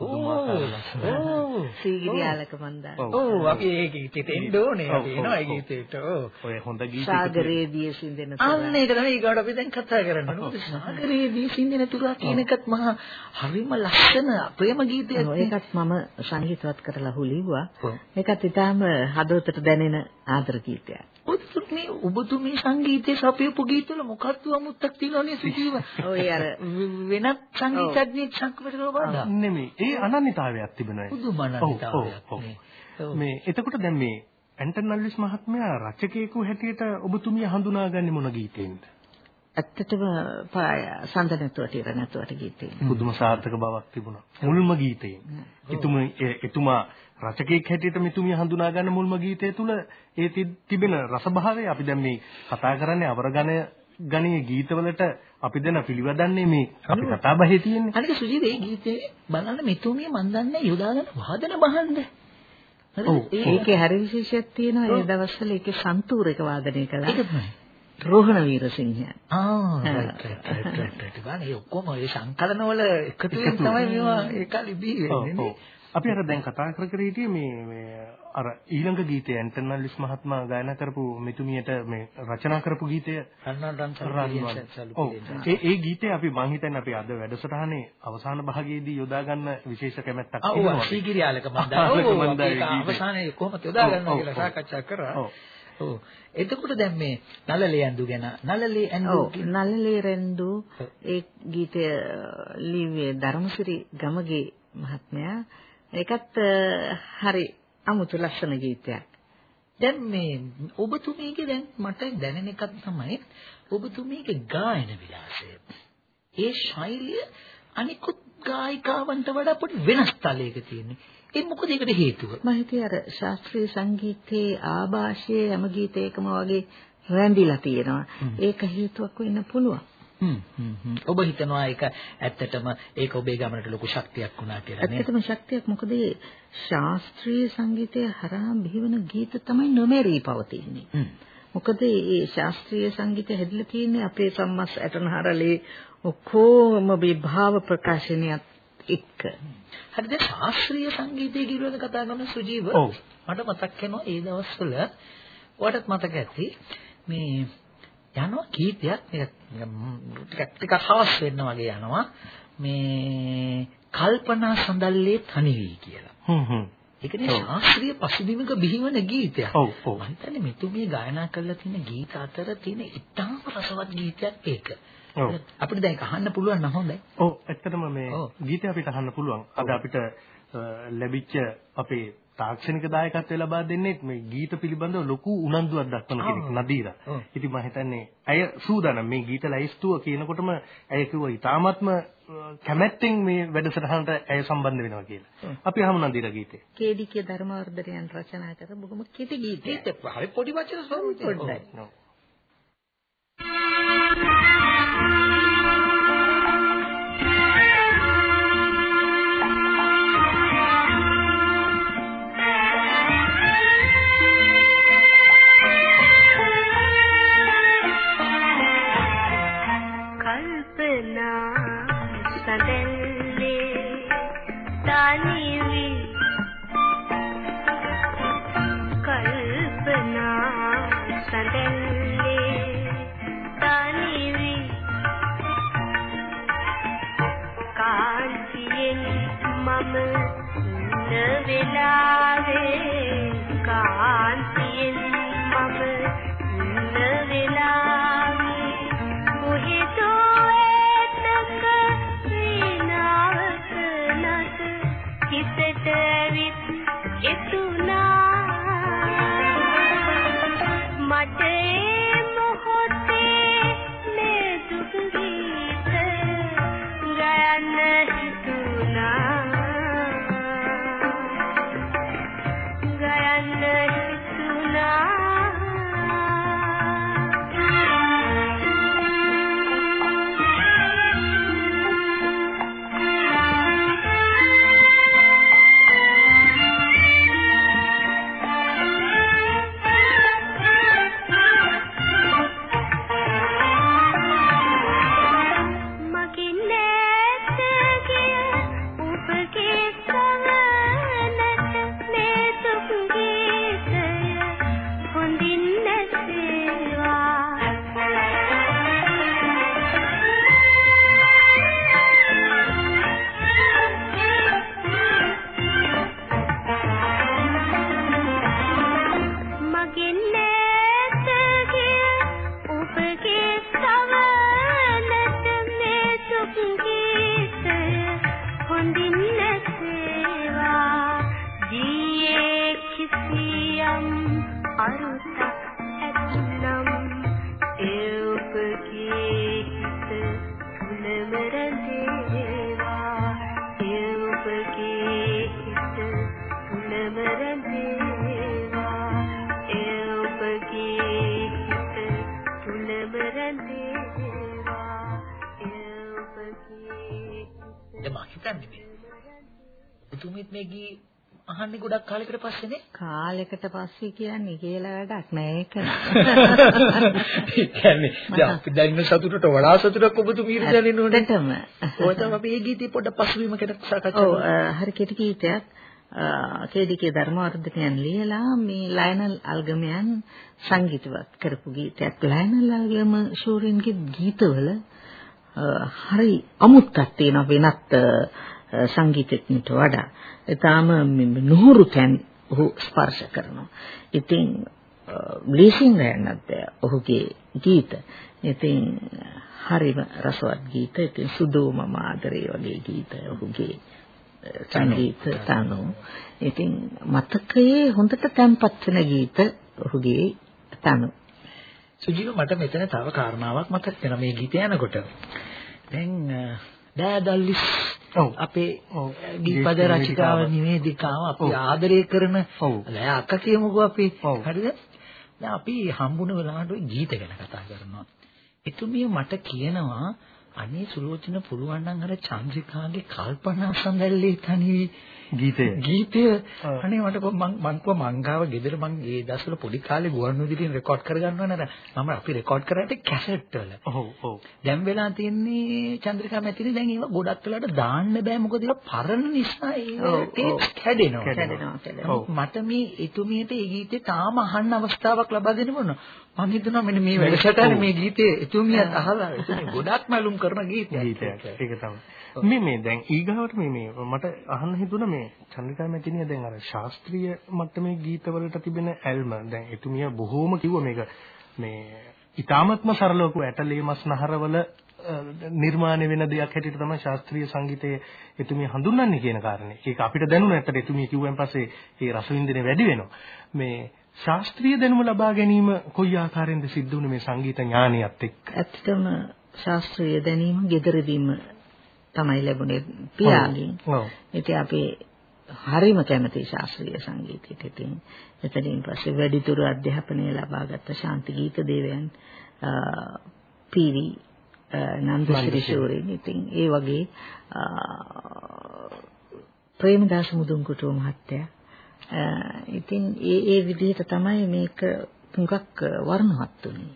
B: ඔව්.
C: සීගිරියාලක මන්දා.
A: ඔව්.
B: අපි ඒ ගීතෙට එන්න ඕනේ. අපි එනවා ඒ. ගීතෙට.
A: ඔය හොඳ ගීත
C: සාගරයේ දිය සිඳෙන
B: අන්න ඒක තමයි ඊගොඩ අපි දැන් කතා කරන්නේ. මොකද සාගරයේදී සින්දින තුරා කියන එකත් මහා හරිම ලස්සන ප්‍රේම ගීතයක්.
C: ඒකත් මම සංගීතවත් කරලා හුලිව්වා. ඒකත් ඊටාම හදවතට දැනෙන ආදර ගීතයක්.
B: ඔතුමේ ඔබතුමේ සංගීතයේ සපයපු ගීතවල මොකක්ද අමුත්තක් තියෙනවනේ සුජීව.
C: ඔය අර
B: වෙනත් සංගීතඥයෙක් සංකල්ප කරලා බලන්න.
A: නෙමෙයි. ඒ අනන්‍යතාවයක් තිබෙනවා.
B: පුදුම
A: ඔව්,
B: අනන්‍යතාවයක්.
A: මේ එතකොට දැන් මේ ඇන්ටන් නල්විස් මහත්මයා රචකයෙකු හැටියට ඔබතුමිය හඳුනාගන්නේ මොන ගීතයෙන්ද?
C: ඇත්තටම පාය සඳ නැතුවට ඉර නැතුවට ගීතේ.
A: පුදුම සාර්ථක බවක් තිබුණා. මුල්ම ගීතයෙන්. එතුම එතුමා රචකයෙක් හැටියට මෙතුමිය හඳුනා ගන්න මුල්ම ගීතය තුල ඒ තිබෙන රසභාවය අපි දැන් මේ කතා කරන්නේ අවරගණ ගණයේ ගීතවලට අපි දෙන පිළිවදන්නේ මේ අපි කතා බහේ තියෙන්නේ.
B: අනික සුජීව මේ ගීතේ බලන්න මෙතුමිය මන් දන්නේ යොදාගෙන වාදන බහන්න. හරිද?
A: ඔව්.
B: ඒ-
C: ඒකේ හරි විශේෂයක් තියෙනවා ඒ දවස්වල ඒකේ සන්තූරයක වාදනය කළා.
B: ඒක තමයි.
C: රෝහණ වීරසිංහ.
B: ආ right right right. බලන්න ඒ ඔක්කොම ඒ සංකලන වල එකතු වෙන තමයි මේවා ඒ කාලේ බිහි
A: ඔව්,
B: වෙන්නේ.
A: අපි අර දැන් කතා කර කර හිටියේ මේ මේ අර ඊළඟ ගීතය ඇන්ටන් නල්විස් මහත්මයා ගායනා කරපු මෙතුමියට මේ රචනා කරපු ගීතය. ඒ ඒ ගීතය අපි මං හිතන්නේ අපි අද වැඩසටහනේ අවසාන භාගයේදී යොදා ගන්න විශේෂ කැමැත්තක්
B: ඔව්
A: තියෙනවා.
B: සීගිරියාලක ඔව් අපි ඒක
A: ගීතේ.
B: අවසානයේ කොහොමද යොදා ගන්නවා කියලා සාකච්ඡා කරා.
A: ඔව්.
B: ඔව්. එතකොට දැන් මේ නලලේ ඇඳු ගැන නලලේ ඇඳු
C: නළලේ රෙන්දු ඒ ගීතය ලිව්වේ ධර්මසිරි ගමගේ මහත්මයා. ඒකත් හරි අමුතු ලස්සන ගීතයක්.
B: දැන් මේ ඔබතුමීගේ දැන් මට දැනෙන එකක් තමයි ඔබතුමීගේ ගායන විලාසය. ඒ ශෛලිය අනිකුත් ගායිකාවන්ට වඩා පොඩි වෙනස් තලයක තියෙන්නේ. ඒ මොකද ඒකට හේතුව?
C: මම හිතේ අර ශාස්ත්‍රීය සංගීතයේ ආభాෂයේ හැම ගීතයකම වගේ රැඳිලා තියෙනවා. ඒක හේතුවක් වෙන්න පුළුවන්.
B: හ්ම් හ්ම් හ්ම්. ඔබ හිතනවා ඒක ඇත්තටම ඒක ඔබේ ගමනට ලොකු ශක්තියක් වුණා කියලා නේද?
C: ඇත්තටම ශක්තියක් මොකද මේ ශාස්ත්‍රීය සංගීතය හරහා බිහිවන ගීත තමයි නොමෙරී පවතින්නේ.
B: හ්ම්.
C: මොකද මේ ශාස්ත්‍රීය සංගීතය හැදිලා තියෙන්නේ අපේ සම්මස් ඇටනහරලේ ඔක්කොම මේ භාව ප්‍රකාශනයත් එක්ක.
B: හරිද ශාස්ත්‍රීය සංගීතය කියලා කතා කරන සුජීව
A: ඔව්.
B: මට මතක් වෙනවා ඒ දවස්වල ඔයාලට මතක ඇති මේ යනවා ගීතයක් ටිකක් ටිකක් හවස් වෙන්න වගේ යනවා මේ කල්පනා සඳල්ලේ තනිවි කියලා.
A: හ්ම් හ්ම්.
B: ඒකනේ ශාස්ත්‍රීය පසුබිමක බිහිවන ගීතයක්.
A: ඔව් ඔව්.
B: මම හිතන්නේ මෙතුමිය ගායනා කරලා තියෙන ගීත අතර තියෙන ඉතාම රසවත් ගීතයක් ඒක.
A: ඔව්.
B: අපිට දැන් අහන්න පුළුවන් නම් හොඳයි.
A: ඔව් ඇත්තටම මේ. ගීතය අපිට අහන්න පුළුවන්. අද අපිට ලැබිච්ච අපේ තාක්ෂණික දායකත්වය ලබා දෙන්නේ මේ ගීත පිළිබඳව ලොකු උනන්දුවක් දක්වන කෙනෙක්. නදීරා. ඉතින් මම හිතන්නේ ඇය සූදානම් මේ ගීත ලැයිස්තුව කියනකොටම ඇය කිව්වා ඊටාත්ම කැමැත්තෙන් මේ වැඩසටහනට ඇය සම්බන්ධ වෙනවා කියලා. අපි අහමු නදීරා ගීතය.
C: කේඩිකේ ධර්මවර්ධනයන් රචනා කර බොහොම කෙටි ගීතයක්.
B: හරි පොඩි වචන ස්වරූපයක්.
D: ඉන්න
B: ඔබතුමීත් මේ ගී අහන්නේ ගොඩක් කාලයකට පස්සේනේ.
C: කාලයකට පස්සේ කියන්නේ කියලා වැඩක් නෑ ඒක.
B: ඒ කියන්නේ දැන් අපි දැන් ඉන්න සතුටට වඩා සතුටක් ඔබතුමීට දැනෙන්න ඕනේ.
C: ඇත්තටම.
B: ඔය තමයි අපි මේ ගීතේ පොඩ්ඩක් පසුබිමකට සාකච්ඡා
C: ඔව්
B: කරමු.
C: අ, හරි කෙටි ගීතයක් කේඩිකේ ධර්මවර්ධනයන් ලියලා මේ ලයනල් අල්ගමයන් සංගීතවත් කරපු ගීතයක්. ලයනල් අල්ගම ෂූරින්ගේ ගීතවල හරි අමුත්තක් තියෙනවා වෙනත් සංගීතඥට වඩා. ඊටාම නුහුරු තැන් ඔහු ස්පර්ශ කරනවා. ඉතින් ලීසින් ගන්නත් ඔහුගේ ගීත. ඉතින් හරිම රසවත් ගීත. ඉතින් සුදෝම මාදරේ වගේ ගීත ඔහුගේ සංගීත තනු. ඉතින් මතකයේ හොඳට තැම්පත් වෙන ගීත ඔහුගේ තනු.
B: සුජීව මට මෙතන තව කාරණාවක් මතක් වෙනවා මේ ගීතය යනකොට. දැන් දෑදල්ලිස්. අපේ
A: ගීත
B: රචිකාව
A: නිවේදිකාව.
B: අපි. ආදරය කරන. දැන් අක්ක කියමුකෝ අපි. හරිද? දැන් අපි හම්බුන වෙලාවට ගීත ගැන කතා කරනවා. එතුමිය මට කියනවා අනේ සුලෝචන පුළුවන් නම් අර චන්ද්‍රිකාගේ කල්පනා සඳල්ලේ තනි
A: ගීතය.
B: ගීතය. අනේ මට මං මං කව මංගාව ගෙදර මං ඒ දවස්වල පොඩි කාලේ ගුවන් විදුලියෙන් රෙකෝඩ් කරගන්නවා නේද මම අපි රෙකෝඩ් කරාට කැසට් වල
A: ඔව් ඔව්.
B: දැන් වෙලා තියෙන්නේ චන්ද්‍රිකා මැතිනි දැන් ඒවා ගොඩක් වෙලාට දාන්න බෑ මොකද ඒවා පරණ නිසා
C: ඔව්,
B: ඒ
C: ඔව්.
B: ටේප්ස් කැඩෙනවා
C: කැඩෙනවා.
B: මට මේ එතුමියට ඒ ගීතේ තාම අහන්න අවස්ථාවක් ලබා දෙන්න මොන මම හිතනවා මෙන්න මේ වැඩසටහනේ මේ ගීතේ එතුමියත් අහලා එතුමිය ගොඩක් මලුම් කරන ගීතයක්
A: ගීතයක්. ඒක තමයි. මේ මේ දැන් ඊගාවට මේ මේ මට අහන්න හිතුණා මේ චන්ද්‍රිකා මැතිනිය දැන් අර ශාස්ත්‍රීය මට්ටමේ ගීතවලට තිබෙන ඇල්ම දැන් එතුමිය බොහෝම කිව්වා මේක මේ ඊ타මත්ම සරලව ඇටලේ මස් නහරවල නිර්මාණය වෙන දෙයක් හැටියට තමයි ශාස්ත්‍රීය සංගීතයේ එතුමිය හඳුන්වන්නේ කියන කාරණේ. ඒක අපිට දැනුණා ඇත්තට එතුමිය කිව්වන් පස්සේ ඒ රසවින්දනය වැඩි වෙනවා. මේ ශාස්ත්‍රීය දැනුම ලබා ගැනීම කොයි ආකාරයෙන්ද සිද්ධ වුනේ මේ සංගීත ඥානියත් එක්ක?
C: ඇත්තටම ශාස්ත්‍රීය දැනීම gederදීම තමයි ලැබුණේ පියාගෙන්.
A: ඔව්.
C: ඉතින් අපි හරිම කැමති ශාස්ත්‍රීය සංගීතයට. ඉතින් එතනින් පස්සේ වැඩිදුර අධ්‍යාපනය ලබාගත්ත ශාන්ති ගීත දේවයන් පීවි නන්දශ්‍රී ශූරින් ඉතින් ඒ වගේ ප්‍රේමදාස මුදුන්කුටුව මහත්තයා ඉතින් ඒ ඒ විදිහට තමයි මේක තුඟක් වර්ණවත් උනේ.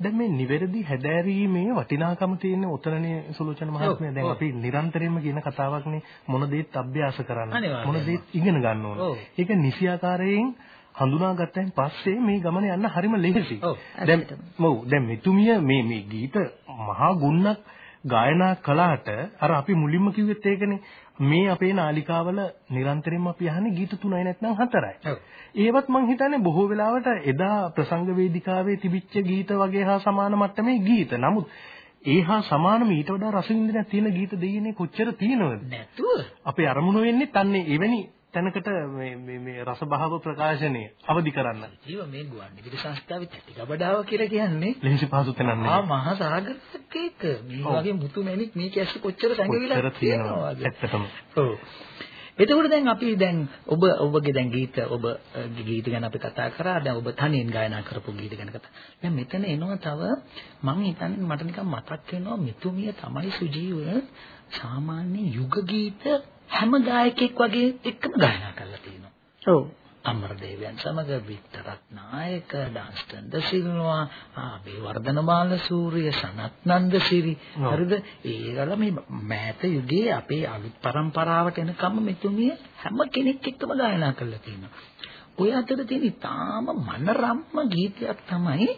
A: දැන් මේ නිවැරදි හැදෑරීමේ වටිනාකම තියෙන උතරණේ සුලෝචන මහත්මයා දැන්. අපි නිරන්තරයෙන්ම කියන කතාවක්නේ මොන දේත් අභ්‍යාස කරන්න. මොන දේත් ඉගෙන ගන්න ඕන. ඒක නිසියාකාරයෙන් හඳුනාගත්තයින් පස්සේ මේ ගමන යන්න හරිම.
B: ඔව්.
A: දැන්. ඔව් දැන් මෙතුමිය මේ මේ ගීත මහා ගුණක් ගායනා කළාට අර අපි මුලින්ම කිව්වෙත් ඒකනේ මේ අපේ නාලිකාවල නිරන්තරයෙන්ම අපි අහන්නේ ගීත තුනයි නැත්නම් හතරයි. ඒවත් මං හිතන්නේ බොහෝ වෙලාවට එදා ප්‍රසංග වේදිකාවේ තිබිච්ච ගීත වගේ හා සමාන මට්ටමේ ගීත. නමුත් ඒ හා සමානම ඊට වඩා රසවින්දනයක් තියෙන ගීත දෙයිනේ කොච්චර තියෙනවද?
B: නැතුව
A: අපේ අරමුණ වෙන්නේ තන්නේ එවැනි තැනකට මේ මේ මේ රසභාව ප්‍රකාශනය අවදි කරන්න.
B: ජීව මේ ගුවන් විදුලි සංස්ථාවේ තැටි ගබඩාව කියලා කියන්නේ
A: ලෙහෙසි පහසු තැනක්
B: ආ
A: නෙවෙයි.
B: මහා සාගරයක් ඒක මේ. වගේ මුතු මැණික් මේ කැස්ස කොච්චර සංගවිලා
A: තියෙනවද? ඇත්තටම.
B: ඔව් එතකොට දැන් අපි දැන් ඔබ ඔබගේ දැන් ගීත ඔබ ගීත ගැන අපි කතා කරා දැන් ඔබ තනියෙන් ගායනා කරපු ගීත ගැන කතා. දැන් මෙතන එනවා තව මම හිතන්නේ මට නිකන් මතක් වෙනවා මිතුමිය තමයි සුජීව සාමාන්‍ය යුග ගීත හැම ගායකෙක් වගේ එක්කම ගායනා කරලා තියෙනවා.
C: ඔව්.
B: අමරදේවයන් සමග වික්ටරත් නායක ඩාන්ස්ටන්ද සිල්වා ආබේවර්ධන බාලසූරිය සනත් නන්දසිරි. හරිද ඒගොල්ල මේ මෑත යුගයේ අපේ අලුත් પરම්පරාවට එනකම් මෙතුමිය හැම කෙනෙක් එක්කම ගායනා කරලා තියෙනවා ඔය අතර තියෙන ඉතාම මනරම්ම ගීතයක් තමයි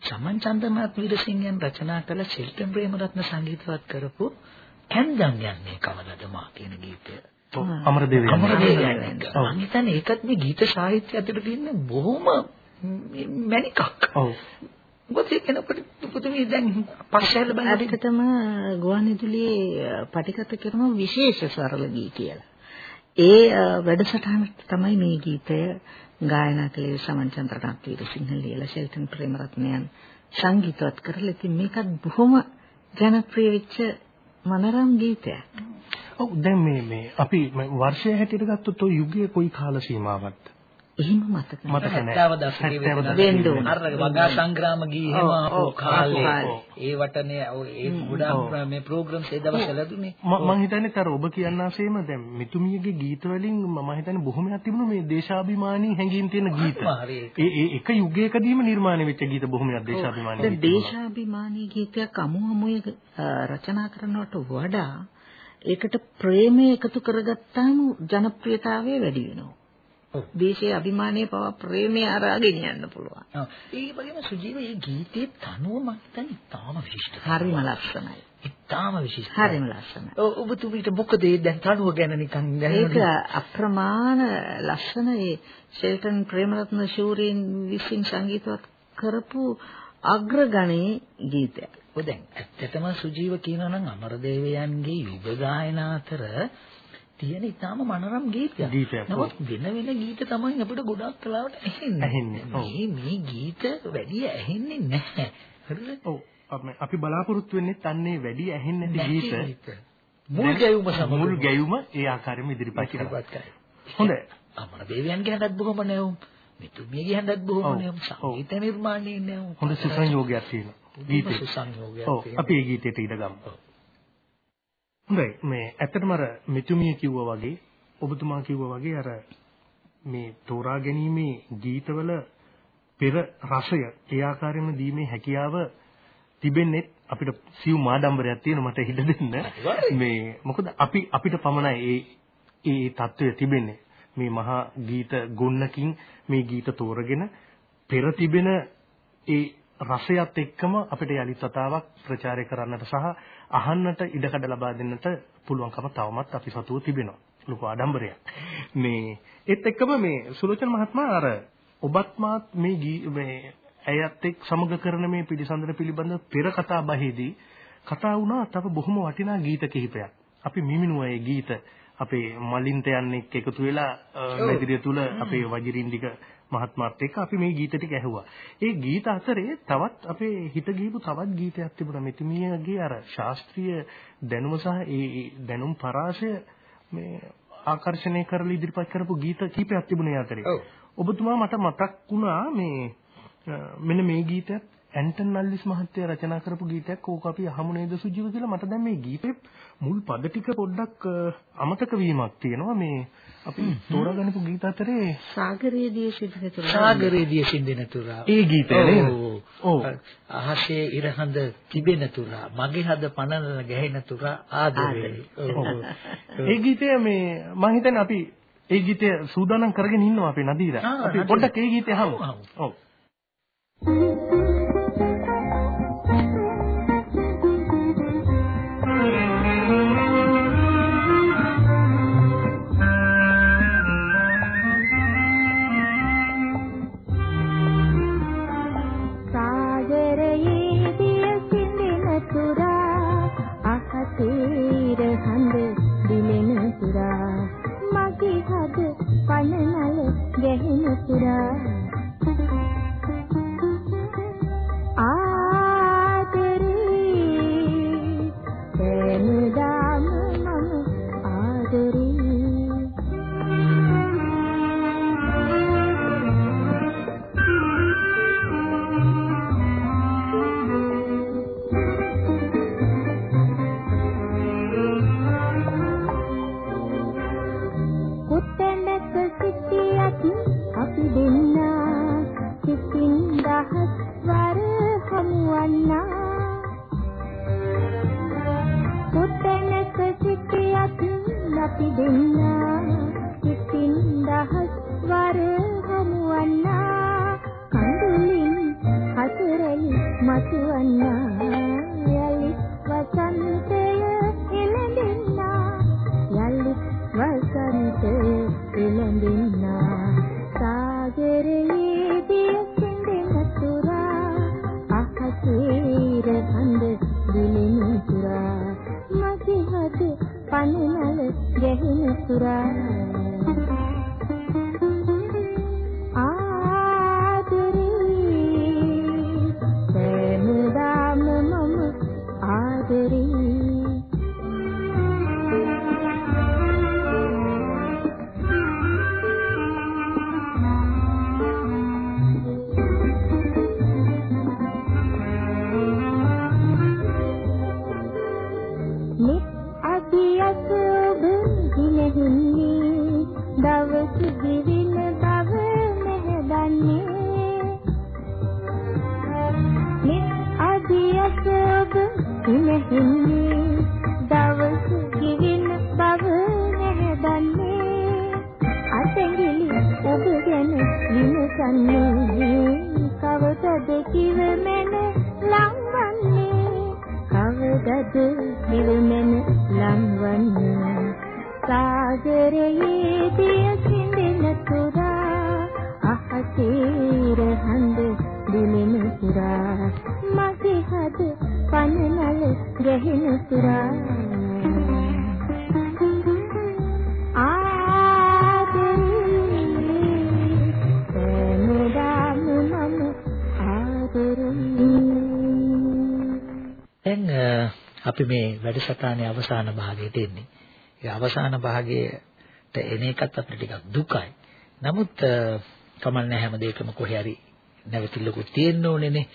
B: චමන් චන්දනාත් වීරසිංහයන් රචනා කළ ශිල්පෙන් ප්‍රේමරත්න සංගීතවත් කරපු කැන්දන් යන්නේ කවදද මා කියන ගීතය
A: ඔව්. අමරදේවයන්.
B: අමරදේවයන්.
A: ඔව්.
B: මම හිතන්නේ ඒකත් මේ ගීත සාහිත්‍ය ඇතුළේ තියෙන බොහොම මැනිකක්.
A: ඔව්.
B: මොකද ඒක නපට පුතුමේ දැන් පස්සෙල්ල බලද්දී
C: ඇත්තටම ගුවන්විදුලියේ පටිගත කරන විශේෂ සරල ගී කියලා. ඒ වැඩසටහනට තමයි මේ ගීතය ගායනා කළේ සමන් චන්ද්‍රනාත් වීරසිංහ ලියලා ෂෙල්ටන් ප්‍රේමරත්නයන් සංගීතවත් කරලා ඉතින් මේකත් බොහොම ජනප්‍රිය වෙච්ච මනරම් ගීතයක්.
A: ඔව් දැන් මේ මේ අපි මේ වර්ෂය හැටියට ගත්තොත් ඔය යුගයේ කොයි කාල සීමාවක්ද?
C: එහෙම මතක නැහැ.
A: මතක නැහැ.
B: 70 දශකයේ
A: 70
B: වෙනද
C: වෙන්න ඕන.
B: අර වගා සංග්‍රාම ගී එහෙම
C: ඔව්,
B: කාලේ. ඒ වටනේ ඒ ගොඩාක් මේ ප්‍රෝග්‍රෑම්ස් ඒ දවස්වල දුන්නේ
A: ම- මම හිතන්නේ අර ඔබ කියන්නාseම දැන් මිතුමියගේ ගීත වලින් මම හිතන්නේ බොහොමයක් තිබුණා මේ දේශාභිමානී හැඟීම් තියෙන ගීත. ඒ ඒ එක යුගයකදීම නිර්මාණය වෙච්ච ගීත බොහොමයක් දේශාභිමානී
C: දැන්
A: ගීත.
C: දේශාභිමානී ගීතයක් අමු අමුයේ අ, රචනා කරනවට වඩා ඒකට ප්‍රේමය එකතු කරගත්තාම ජනප්‍රියතාවය වැඩි වෙනවා.
B: ඔව්.
C: දේශයේ අභිමානයේ පවා ප්‍රේමය අරගෙන යන්න පුළුවන්.
B: ඔව්. ඒ වගේම සුජීව මේ ගීතේ තනුව මම හිතන්නේ ඉතාම විශිෂ්ටයි.
C: හරිම ලස්සනයි.
B: ඉතාම විශිෂ්ටයි.
C: හරිම ලස්සනයි.
B: ඔව් ඔබතුමීට මොකද ඒ දැන් තනුව ගැන නිකන්
C: ඒක
B: දැනෙන්නේ?
C: අප්‍රමාණ ලස්සන ඒ ෂෙල්ටන් ප්‍රේමරත්න ශූරීන් විසින් සංගීතවත් කරපු අග්‍රගණයේ ගීතයක්.
B: ඔය දැන් ඇත්තටම සුජීව කියනවා නම් අමරදේවයන්ගේ යුග ගායනා අතර තියෙන ඉතාම මනරම් ගීතයක්. නමුත් වෙන වෙන ගීත තමයි අපිට ගොඩක් කලාවට ඇහෙන්නේ. මේ මේ ගීත වැඩි ඇහෙන්නේ නැහැ. හරිද?
A: ඔව්. අපි- බලාපොරොත්තු වෙන්නේ තන්නේ වැඩි ඇහෙන්නේ නැති ගීත.
B: මුල් ගැයුම සමග
A: මුල් ගැයුම ඒ ආකාරයෙන්ම ඉදිරිපත් කරනවා. හොඳයි.
B: අමරදේවයන් ගැනත් බොහොම නැවුම්. මෙතුමියගේ හඬත් බොහොමනේ
D: ඔව්.
B: සංගීත නිර්මාණයේ නෑ
D: හොඳ සුසංයෝගයක් තියෙනවා. ගීතේ.
B: සුසංයෝගයක්
D: ඔව් අපි ඒ ගීතයට ඉඩ ගමු. හොඳයි. මේ ඇත්තටම අර මෙතුමිය කිව්වා වගේ ඔබතුමා කිව්වා වගේ අර මේ තෝරා ගැනීමේ ගීතවල පෙර රසය ඒ ආකාරයෙන්ම දීමේ හැකියාව තිබෙන්නේ අපිට සිව් මාඩම්බරයක් තියෙන මට හිත දෙන්න. මේ මොකද අපි අපිට පමණයි ඒ ඒ தত্ত্বය තිබෙන්නේ. මේ මහා ගීත ගොන්නකින් මේ ගීත තෝරගෙන පෙර තිබෙන ඒ රසයත් එක්කම අපිට යලිත් වතාවක් ප්‍රචාරය කරන්නට සහ අහන්නට ඉඩකඩ ලබා දෙන්නට පුළුවන්කම තවමත් අපි සතුව තිබෙනවා. ලොකු ආඩම්බරයක්. මේ ඒත් එක්කම මේ සුලෝචන මහත්මයා අර ඔබත් මාත් මේ මේ ඇයත් එක් සමග කරන මේ පිළිසඳර පිළිබඳ පෙර කතා බහේදී කතා වුණා තව බොහොම වටිනා ගීත කිහිපයක්. අපි මිමිනුවා ගීත අපේ මලින්තයන් එක්ක එකතු වෙලා මැදිරිය තුල අපේ වජිරින්දික මහත්මයාත් එක්ක අපි මේ ගීත ටික ඇහුවා. ඒ ගීත අතරේ තවත් අපේ හිත ගිහපු තවත් ගීතයක් තිබුණා. මෙතිමියගේ අර ශාස්ත්‍රීය දැනුම සහ ඒ දැනුම් පරාසය මේ ආකර්ෂණය කරලා ඉදිරිපත් කරපු ගීත කීපයක් තිබුණේ අතරේ. ඔබතුමා මට මතක් වුණා මේ මෙන්න මේ ගීතයත් ඇන්ටන් නල්ලිස් මහත්තයා රචනා කරපු ගීතයක් ඕක අපි අහමු නේද සුජීව කියලා? මට දැන් මේ ගීතේ මුල් පද ටික පොඩ්ඩක් අමතක වීමක් තියෙනවා. මේ අපි තෝරාගන්නපු ගීත අතරේ
C: සාගරයේ දී සිටින තුරා
B: සාගරයේ දී සිටින තුරා
D: ඒ ගීතය නේද?
B: ඔව් අහසේ ඉරහඳ තිබෙන තුරා මගේ හද පනනන ගැහෙන තුරා ආදරේ.
D: ඒ ගීතය මේ මම හිතන්නේ අපි ඒ ගීතය සූදානම් කරගෙන ඉන්නවා අපේ නදීරා අපි පොඩ්ඩක් ඒ ගීතය අහමු. ඔව් Thank you.
B: අපි මේ වැඩසටහනේ අවසාන භාගයට එන්නේ. ඒ අවසාන භාගයට එන එකත් අපිට ටිකක් දුකයි. නමුත් කමල් නැහැ හැම දෙයකම කොහේ හරි නැවතිල්ලකුත් තියෙන්න ඕනේනේ.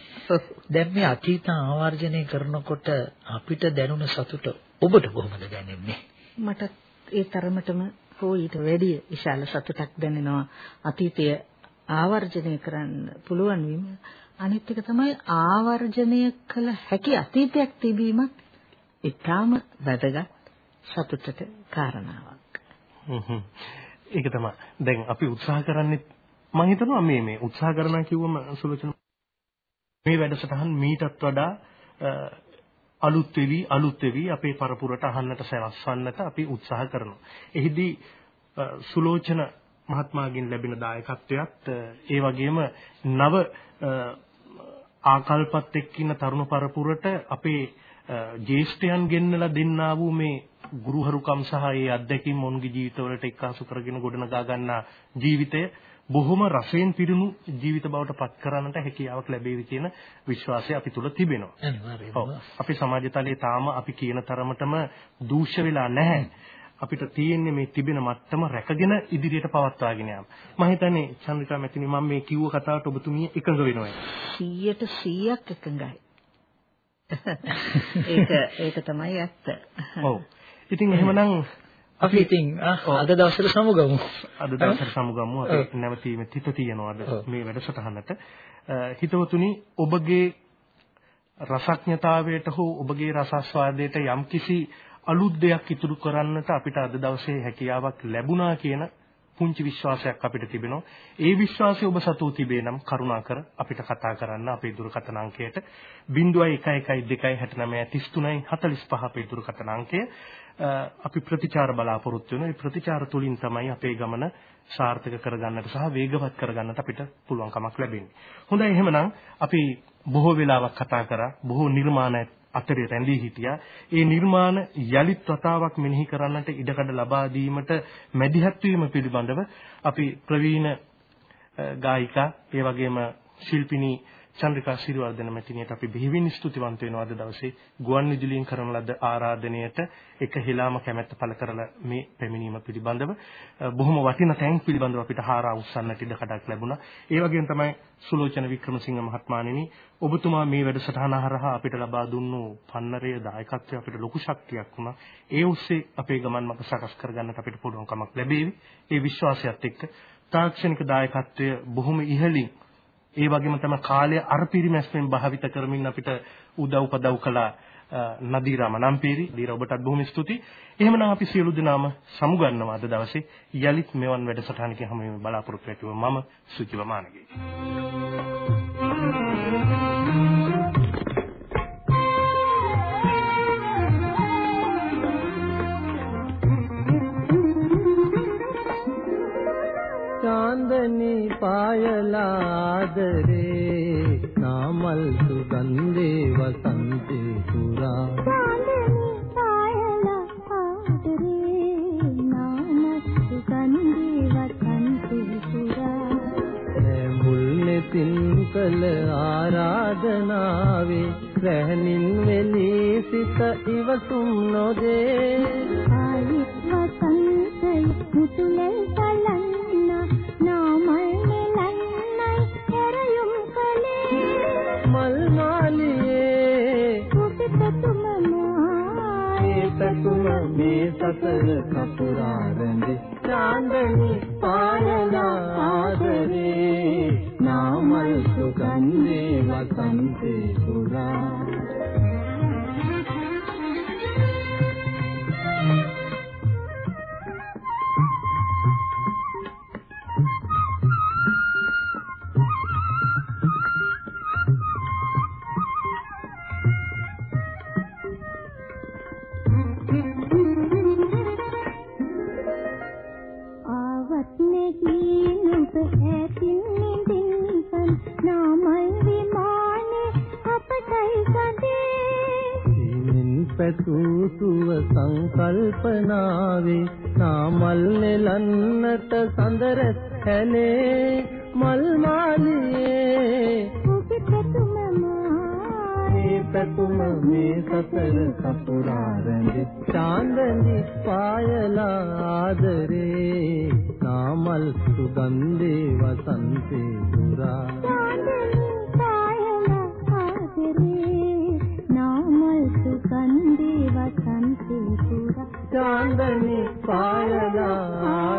B: දැන් මේ අතීත ආවර්ජනය කරනකොට අපිට දැනුණ සතුට ඔබට කොහොමද දැනෙන්නේ?
C: මට ඒ තරමටම හෝ ඊට වැඩිය විශාල සතුටක් දැනෙනවා අතීතය ආවර්ජනය කරන්න පුළුවන් වීම. අනිත් එක තමයි ආවර්ජනය කළ හැකි අතීතයක් තිබීමත් ඊටාම වැදගත් සතුටට කාරණාවක්.
A: හ්ම් ඒක තමයි. දැන් අපි උත්සාහ කරන්නේ මම හිතනවා මේ මේ උත්සාහ කරනවා කිව්වම සුලෝචන මේ වැඩසටහන් මීටත් වඩා අලුත් වෙවි අලුත් වෙවි අපේ පරපුරට අහන්නට සැලස්වන්නට අපි උත්සාහ කරනවා. එහිදී සුලෝචන මහත්මයාගෙන් ලැබෙන දායකත්වයක් ඒ වගේම නව ආකල්පත් එක්කින තරුණ පරපුරට අපේ ජේෂ්ඨයන් ගෙන්නලා දෙන්නා වූ මේ ගුරුහරුකම් සහ ඒ අත්දැකීම් මොන්ගේ ජීවිතවලට එක්කාසු කරගෙන ගොඩනගා ගන්නා ජීවිතය බොහොම රසයෙන් පිරුණු ජීවිත බවට පත් කරන්නට හැකියාවක් ලැබෙවි කියන විශ්වාසය අපි තුල තිබෙනවා. අපේ සමාජ තලයේ තාම අපි කියන තරමටම දූෂ්‍ය වෙලා නැහැ. අපිට තියෙන්නේ මේ තිබෙන මට්ටම රැකගෙන ඉදිරියට පවත්වාගෙන යාම. මම හිතන්නේ චන්ද්‍රිකා මැතිනි මම මේ කිව්ව කතාවට ඔබතුමිය එකඟ වෙනවා.
C: 100ට 100ක් එකඟයි. ඒක ඒක තමයි ඇත්ත.
A: ඔව්. ඉතින් එහෙමනම්
B: අපි ඉතින් අද දවසට සමුගමු.
A: අද දවසට සමුගමු. අපි නැවතීමේ තිත තියනවාද මේ වැඩසටහනට. හිතවතුනි ඔබගේ රසඥතාවයට හෝ ඔබගේ රසස්වාදයට යම්කිසි අලුත් දෙයක් ඉතුරු කරන්නට අපිට අද දවසේ හැකියාවක් ලැබුණා කියන පුංචි විශ්වාසයක් අපිට තිබෙනවා. ඒ විශ්වාසය ඔබ සතුව තිබේ නම් කරුණාකර අපිට කතා කරන්න අපේ දුරකථන අංකයට 0112693345 අපේ දුරකථන අංකය. අපි ප්‍රතිචාර බලාපොරොත්තු වෙනවා. ඒ ප්‍රතිචාර තුලින් තමයි අපේ ගමන සාර්ථක කරගන්නට සහ වේගවත් කරගන්නට අපිට පුළුවන්කමක් ලැබෙන්නේ. හොඳයි එහෙමනම් අපි බොහෝ වෙලාවක් කතා කරා බොහෝ නිර්මාණ අතරේ රැඳී හිටියා. ඒ නිර්මාණ යලිත් වතාවක් මෙනෙහි කරන්නට ඉඩකඩ ලබා දීමට මැදිහත් වීම පිළිබඳව අපි ප්‍රවීණ ගායිකා ඒ වගේම ශිල්පිනී චන්ද්‍රිකා සිරිවර්ධන මැතිණියට අපි බෙහෙවින් ස්තුතිවන්ත වෙනවා අද දවසේ ගුවන් විදුලියෙන් කරන ලද ආරාධනයට එක හිලාම කැමැත්ත පළ කරලා මේ පැමිණීම පිළිබඳව බොහොම වටිනා තැන් පිළිබඳව අපිට හාරා උස්සන්නට ඉඩ කඩක් ලැබුණා. ඒ වගේම තමයි සුලෝචන වික්‍රමසිංහ මහත්මයාණෙනි ඔබතුමා මේ වැඩසටහන හරහා අපිට ලබා දුන්නු පන්නරයේ දායකත්වය අපිට ලොකු ශක්තියක් වුණා. ඒ ඔස්සේ අපේ ගමන් මඟ සකස් කරගන්නට අපිට පුළුවන්කමක් ලැබේවි. ඒ විශ්වාසයත් එක්ක තාක්ෂණික දායකත්වය බොහොම ඉහළින් ඒ වගේම තමයි කාලය අරපිරිමැස්මෙන් භාවිත කරමින් අපිට උදව් පදව් කළා නදීරා මනම්පීරි. දීරා ඔබටත් බොහොම ස්තුතියි. එහෙමනම් අපි සියලු දෙනාම සමුගන්නවා අද දවසේ යලිත් මෙවන් වැඩසටහනකින් හැම වෙලේම බලාපොරොත්තු වෙතුව මම සුචිව මානගේ.
D: Thank you. පායලාදරේ සාමල් සුගන්ධේ වසන්තේ
E: පුරා කල ආරාධනාවේ රැහනින් වෙලී සිත ඉවසුම් නොදේ.
D: ආයිත් වසන්තය
E: මුතුලේ
D: සලන්
E: පැතුම මේ සතර කපුරා රැඳේ චාන්දනි පායලා ආදරේ නාමල් සුගන්ධේ වසන්තේ පුරා සිමින් පැසූ සුව සංකල්පනාවේ නාමල් නෙලන්නට සඳරත් හැනේ මල් මාලියේ
D: කුපිතතුම මායි
E: මේ
D: පැතුම මේ සසර සපුරා රැඳි චාන්දනි පායලා ආදරේ නාමල් සුගන්ධේ වසන්තේ පුරා
E: චාන්දනි පායලා ආදරේ නාමල් සුගන්ධේ වසන්තේ පුරා
D: චාන්දනි පායලා